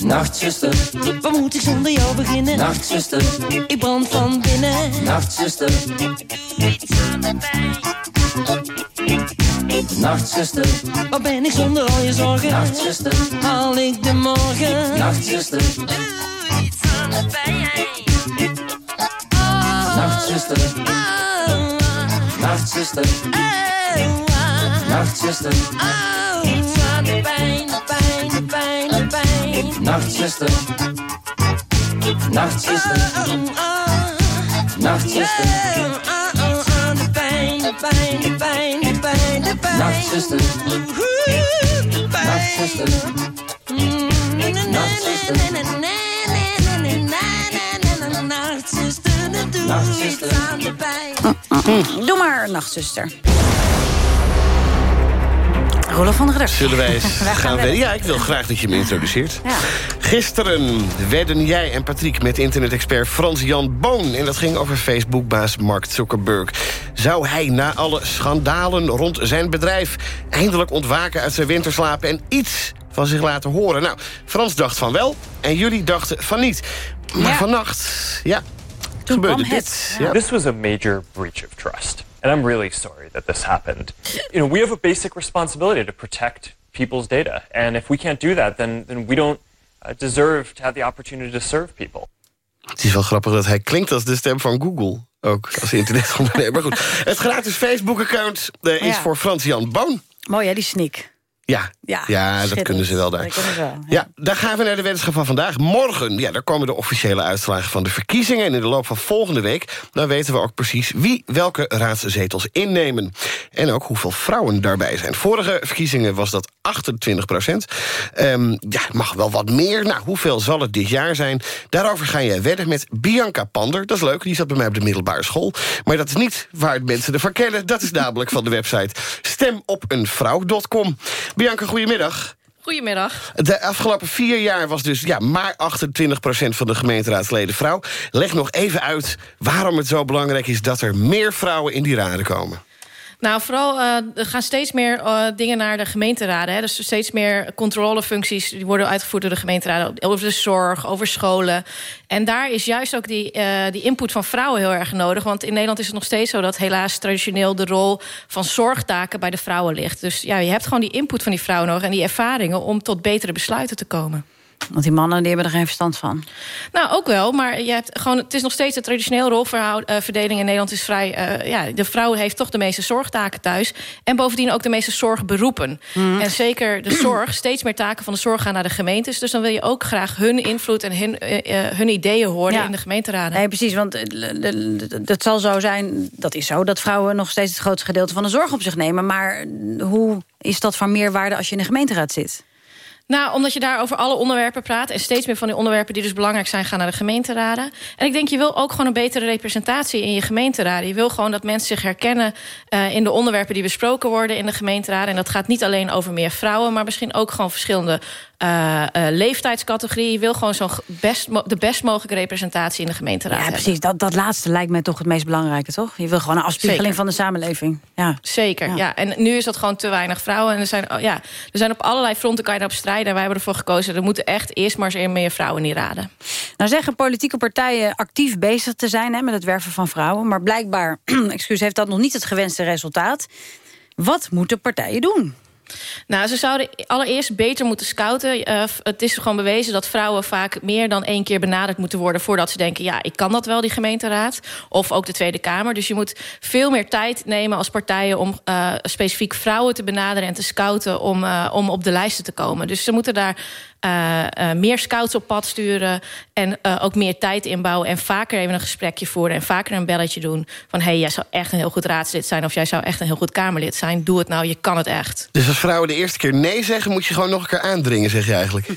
Nachtzuster, wat moet ik zonder jou beginnen? Nachtzuster, ik brand van binnen. Nachtzuster, doe iets aan de pijn. Nachtzuster, wat ben ik zonder al je zorgen? Nachtzuster, haal ik de morgen? Nachtzuster, doe iets aan de pijn. Nachtzuster, Nachtzuster, Nachtzuster, iets aan de. Nachtzuster, Nachtzuster, Nachtzuster. De pijn, de pijn, de pijn, de pijn, de pijn. Nachtzuster. Nachtzuster. Nachtzuster. Nachtzuster. aan de pijn. Doe maar, nachtzuster. Roland van der Redder. Zullen wij eens gaan wedden. wedden? Ja, ik wil graag dat je me introduceert. Ja. Gisteren wedden jij en Patrick met internet-expert Frans-Jan Boon. En dat ging over Facebook-baas Mark Zuckerberg. Zou hij na alle schandalen rond zijn bedrijf... eindelijk ontwaken uit zijn winterslaap en iets van zich laten horen? Nou, Frans dacht van wel en jullie dachten van niet. Maar vannacht, ja, gebeurde dit. Ja. This was a major breach of trust. And I'm really sorry that this happened. You know, we have a basic responsibility to protect people's data. And if we can't do that, then, then we don't uh, deserve to have the opportunity to serve people. Het is wel grappig dat hij klinkt als de stem van Google. Ook als internetondernemer. Maar goed, het gratis Facebook-account eh, is Ja. voor Frans-Jan Boon. Mooi hè, die snik. Ja, Ja, ja, dat kunnen ze wel daar. Dat kunnen ze wel, Ja, dan gaan we naar de weddenschap van vandaag. Morgen, ja, daar komen de officiële uitslagen van de verkiezingen. En in de loop van volgende week, dan weten we ook precies... wie welke raadszetels innemen. En ook hoeveel vrouwen daarbij zijn. Vorige verkiezingen was dat 28 procent. Ehm, ja, mag wel wat meer. Nou, hoeveel zal het dit jaar zijn? Daarover ga jij wedden met Bianca Pander. Dat is leuk, die zat bij mij op de middelbare school. Maar dat is niet waar mensen ervan kennen. Dat is namelijk van de website stemopeenvrouw.com. Bianca, goedemiddag. Goedemiddag. De afgelopen vier jaar was dus ja, maar 28% van de gemeenteraadsleden vrouw. Leg nog even uit waarom het zo belangrijk is... dat er meer vrouwen in die raden komen. Nou, vooral eh, er gaan steeds meer eh, dingen naar de gemeenteraden. Hè. Dus steeds meer controlefuncties die worden uitgevoerd door de gemeenteraden. Over de zorg, over scholen. En daar is juist ook die, eh, die input van vrouwen heel erg nodig. Want in Nederland is het nog steeds zo dat helaas traditioneel de rol van zorgtaken bij de vrouwen ligt. Dus ja, je hebt gewoon die input van die vrouwen nodig en die ervaringen om tot betere besluiten te komen. Want die mannen die hebben er geen verstand van. Nou, ook wel, maar je hebt gewoon, het is nog steeds een traditioneel rolverdeling in Nederland is vrij. eh, ja, de vrouw heeft toch de meeste zorgtaken thuis. En bovendien ook de meeste zorgberoepen. En zeker de zorg, steeds meer taken van de zorg gaan naar de gemeentes. Dus dan wil je ook graag hun invloed en hun, eh, eh, hun ideeën horen Ja. in de gemeenteraden. Nee, precies, want het zal zo zijn, dat is zo... dat vrouwen nog steeds het grootste gedeelte van de zorg op zich nemen. Maar hoe is dat van meerwaarde als je in de gemeenteraad zit? Nou, omdat je daar over alle onderwerpen praat... en steeds meer van die onderwerpen die dus belangrijk zijn... gaan naar de gemeenteraden. En ik denk, je wil ook gewoon een betere representatie in je gemeenteraden. Je wil gewoon dat mensen zich herkennen... eh, in de onderwerpen die besproken worden in de gemeenteraden. En dat gaat niet alleen over meer vrouwen... maar misschien ook gewoon verschillende eh, eh, leeftijdscategorieën. Je wil gewoon zo best, de best mogelijke representatie in de gemeenteraad Ja, precies. Dat, dat laatste lijkt mij toch het meest belangrijke, toch? Je wil gewoon een afspiegeling Zeker. van de samenleving. Ja. Zeker, ja. En nu is dat gewoon te weinig vrouwen. En er zijn, oh, ja, er zijn op allerlei fronten kan je daarop strijden. En wij hebben ervoor gekozen... er moeten echt eerst maar eens meer vrouwen in die raden. Nou zeggen politieke partijen actief bezig te zijn hè, met het werven van vrouwen. Maar blijkbaar excuus, heeft dat nog niet het gewenste resultaat. Wat moeten partijen doen? Nou, ze zouden allereerst beter moeten scouten. Eh, het is gewoon bewezen dat vrouwen vaak meer dan één keer benaderd moeten worden... voordat ze denken, ja, ik kan dat wel, die gemeenteraad. Of ook de Tweede Kamer. Dus je moet veel meer tijd nemen als partijen... om eh, specifiek vrouwen te benaderen en te scouten... om, eh, om op de lijsten te komen. Dus ze moeten daar eh, eh, meer scouts op pad sturen... en eh, ook meer tijd inbouwen en vaker even een gesprekje voeren... en vaker een belletje doen van... hé, hey, jij zou echt een heel goed raadslid zijn... of jij zou echt een heel goed Kamerlid zijn. Doe het nou, je kan het echt. Dus als vrouwen de eerste keer nee zeggen... moet je gewoon nog een keer aandringen, zeg je eigenlijk?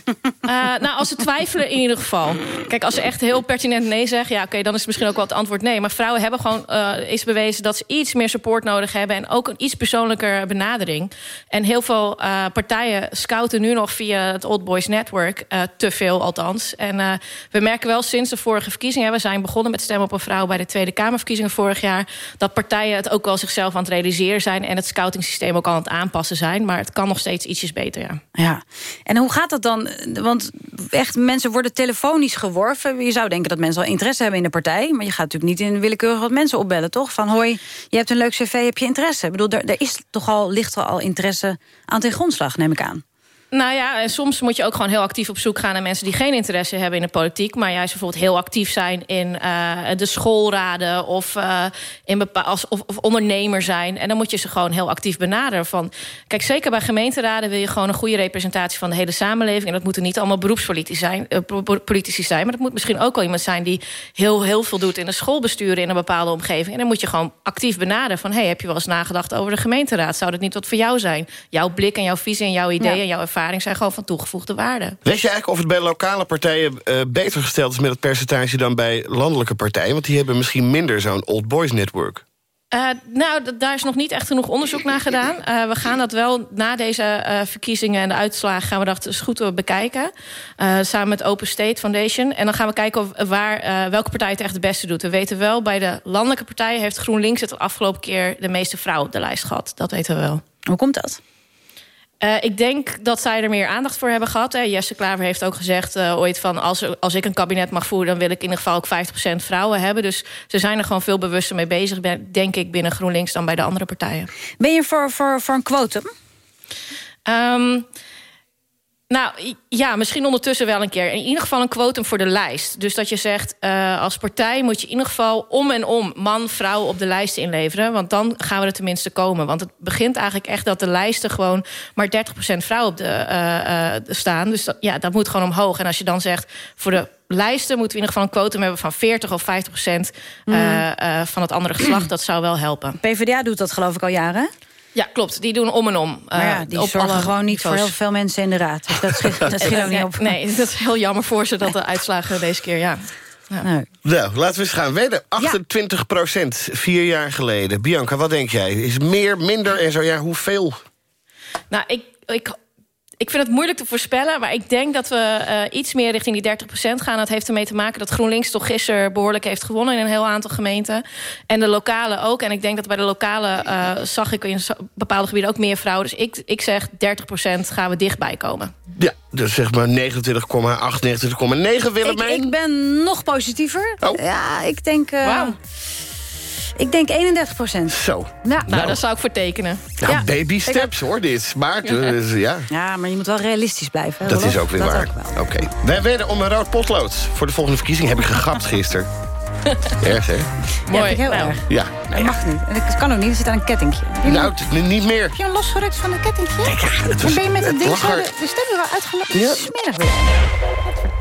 Nou, als ze twijfelen in ieder geval. Kijk, als ze echt heel pertinent nee zeggen... ja, oké, dan is het misschien ook wel het antwoord nee. Maar vrouwen hebben gewoon is bewezen dat ze iets meer support nodig hebben... en ook een iets persoonlijker benadering. En heel veel partijen scouten nu nog via het Old Boys Network. te veel althans. En we merken wel sinds de vorige verkiezingen... we zijn begonnen met stemmen op een vrouw... bij de Tweede Kamerverkiezingen vorig jaar... dat partijen het ook wel zichzelf aan het realiseren zijn... en het scoutingsysteem ook aan het aanpassen zijn. Maar het kan nog steeds ietsjes beter, ja. Ja, en hoe gaat dat dan? Want echt, mensen worden telefonisch geworven. Je zou denken dat mensen al interesse hebben in de partij... maar je gaat natuurlijk niet in willekeurig wat mensen opbellen, toch? Van, hoi, je hebt een leuk cv, heb je interesse? Bedoel, er, er is toch al, ligt er al interesse aan ten grondslag, neem ik aan. Nou ja, en soms moet je ook gewoon heel actief op zoek gaan... naar mensen die geen interesse hebben in de politiek... maar juist bijvoorbeeld heel actief zijn in uh, de schoolraden... Of, uh, in als, of, of, ondernemer zijn. En dan moet je ze gewoon heel actief benaderen. Van, kijk, zeker bij gemeenteraden wil je gewoon een goede representatie... van de hele samenleving. En dat moeten niet allemaal beroepspolitici zijn, uh, politici zijn... maar dat moet misschien ook wel iemand zijn... die heel, heel veel doet in de schoolbesturen in een bepaalde omgeving. En dan moet je gewoon actief benaderen van... hey, heb je wel eens nagedacht over de gemeenteraad? Zou dat niet wat voor jou zijn? Jouw blik en jouw visie en jouw ideeën ja. en jouw ervaring zijn gewoon van toegevoegde waarde. Weet je eigenlijk of het bij lokale partijen uh, beter gesteld is... met het percentage dan bij landelijke partijen? Want die hebben misschien minder zo'n old boys network. Uh, nou, daar is nog niet echt genoeg onderzoek naar gedaan. Uh, we gaan dat wel na deze uh, verkiezingen en de uitslagen... gaan we dat eens goed bekijken. samen met Open State Foundation. En dan gaan we kijken of, waar, welke partij het echt het beste doet. We weten wel, bij de landelijke partijen... heeft GroenLinks het de afgelopen keer de meeste vrouwen op de lijst gehad. Dat weten we wel. Hoe komt dat? Uh, ik denk dat zij er meer aandacht voor hebben gehad. Hè. Jesse Klaver heeft ook gezegd uh, ooit van... Als, als ik een kabinet mag voeren, dan wil ik in ieder geval ook 50% vrouwen hebben. Dus ze zijn er gewoon veel bewuster mee bezig, denk ik, binnen GroenLinks... dan bij de andere partijen. Ben je voor, voor, voor een quotum? Um, nou, ja, misschien ondertussen wel een keer. In ieder geval een quotum voor de lijst. Dus dat je zegt, uh, als partij moet je in ieder geval... om en om man, vrouw op de lijst inleveren. Want dan gaan we er tenminste komen. Want het begint eigenlijk echt dat de lijsten gewoon... maar 30% vrouw op de, uh, uh, staan. Dus dat, ja, dat moet gewoon omhoog. En als je dan zegt, voor de lijsten moeten we in ieder geval een quotum hebben... van 40 of 50 procent mm. van het andere geslacht. Dat zou wel helpen. PvdA doet dat geloof ik al jaren, ja, klopt. Die doen om en om. Maar ja, die op zorgen alle gewoon niet niveaus. voor heel veel mensen in de raad. Dus dat schiet, dat schiet ook niet op. Nee, dat is heel jammer voor ze dat de uitslagen deze keer, ja. ja. Nee. Nou, laten we eens gaan wedden. 28 procent, vier jaar geleden. Bianca, wat denk jij? Is meer, minder en zo ja, hoeveel? Nou, ik, ik ik vind het moeilijk te voorspellen, maar ik denk dat we uh, iets meer richting die 30% gaan. Dat heeft ermee te maken dat GroenLinks toch gisteren behoorlijk heeft gewonnen in een heel aantal gemeenten. En de lokale ook. En ik denk dat bij de lokale uh, zag ik in bepaalde gebieden ook meer vrouwen. Dus ik, ik zeg 30% gaan we dichtbij komen. Ja, dus zeg maar 29,8, 29,9 Willemijn. Ik, ik ben nog positiever. Oh. Ja, ik denk... Uh, wow. Ik denk 31 procent. Zo. Ja. Nou, nou, daar zou ik voor tekenen. Nou, ja. baby steps hoor, dit. Maar, dus, ja. ja, maar je moet wel realistisch blijven. Dat is ook weer waar. Oké. Okay. Wij werden om een rood potlood. Voor de volgende verkiezing heb ik gegapt gisteren. erg, hè? Mooi. Ja, heel nou. erg. Ja. Dat mag niet. En het kan ook niet, er zit aan een kettingje. Nou, niet meer. Heb je hem losgerukt van het kettingje? Ja, het en ben je met het, het ding zo de, de stem er wel uitgelopen? Ja. Smerig weer.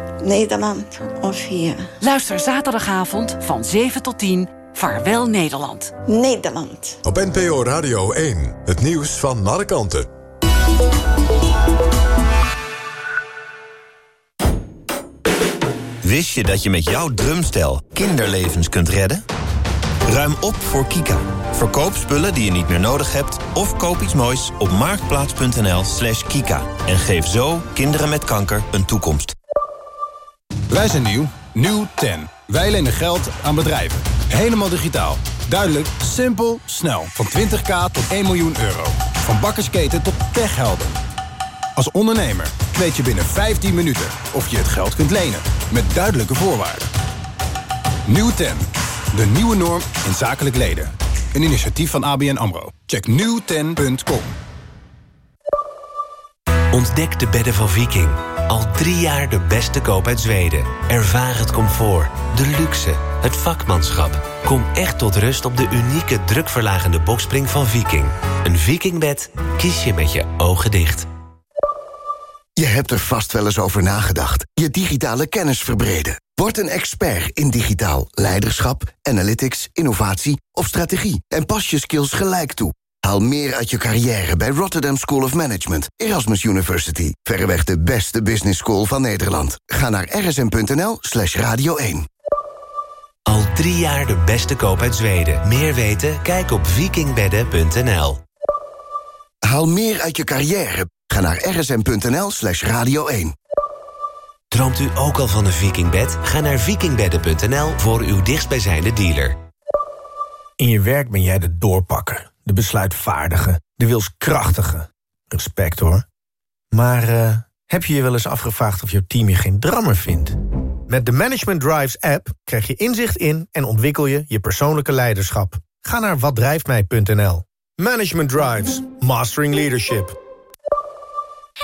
Nederland of hier? Luister zaterdagavond van 7 tot 10. Vaarwel Nederland. Nederland. Op NPO Radio 1. Het nieuws van alle kanten. Wist je dat je met jouw drumstel kinderlevens kunt redden? Ruim op voor Kika. Verkoop spullen die je niet meer nodig hebt... of koop iets moois op marktplaats.nl slash kika. En geef zo kinderen met kanker een toekomst. Wij zijn nieuw. Nieuw 10. Wij lenen geld aan bedrijven. Helemaal digitaal. Duidelijk, simpel, snel. Van 20k tot 1 miljoen euro. Van bakkersketen tot techhelden. Als ondernemer weet je binnen 15 minuten of je het geld kunt lenen. Met duidelijke voorwaarden. Nieuw 10. De nieuwe norm in zakelijk leden. Een initiatief van ABN AMRO. Check nieuwten.com. Ontdek de bedden van Viking. Al drie jaar de beste koop uit Zweden. Ervaar het comfort, de luxe, het vakmanschap. Kom echt tot rust op de unieke drukverlagende bokspring van Viking. Een Vikingbed kies je met je ogen dicht. Je hebt er vast wel eens over nagedacht. Je digitale kennis verbreden. Word een expert in digitaal leiderschap, analytics, innovatie of strategie. En pas je skills gelijk toe. Haal meer uit je carrière bij Rotterdam School of Management, Erasmus University. Verreweg de beste business school van Nederland. Ga naar rsm.nl slash radio 1. Al drie jaar de beste koop uit Zweden. Meer weten? Kijk op vikingbedden.nl. Haal meer uit je carrière. Ga naar rsm.nl slash radio 1. Droomt u ook al van een vikingbed? Ga naar vikingbedden.nl voor uw dichtstbijzijnde dealer. In je werk ben jij de doorpakker, de besluitvaardige, de wilskrachtige. Respect hoor. Maar eh, heb je je wel eens afgevraagd of jouw team je geen drammer vindt? Met de Management Drives app krijg je inzicht in en ontwikkel je je persoonlijke leiderschap. Ga naar watdrijftmij.nl. Management Drives, Mastering Leadership.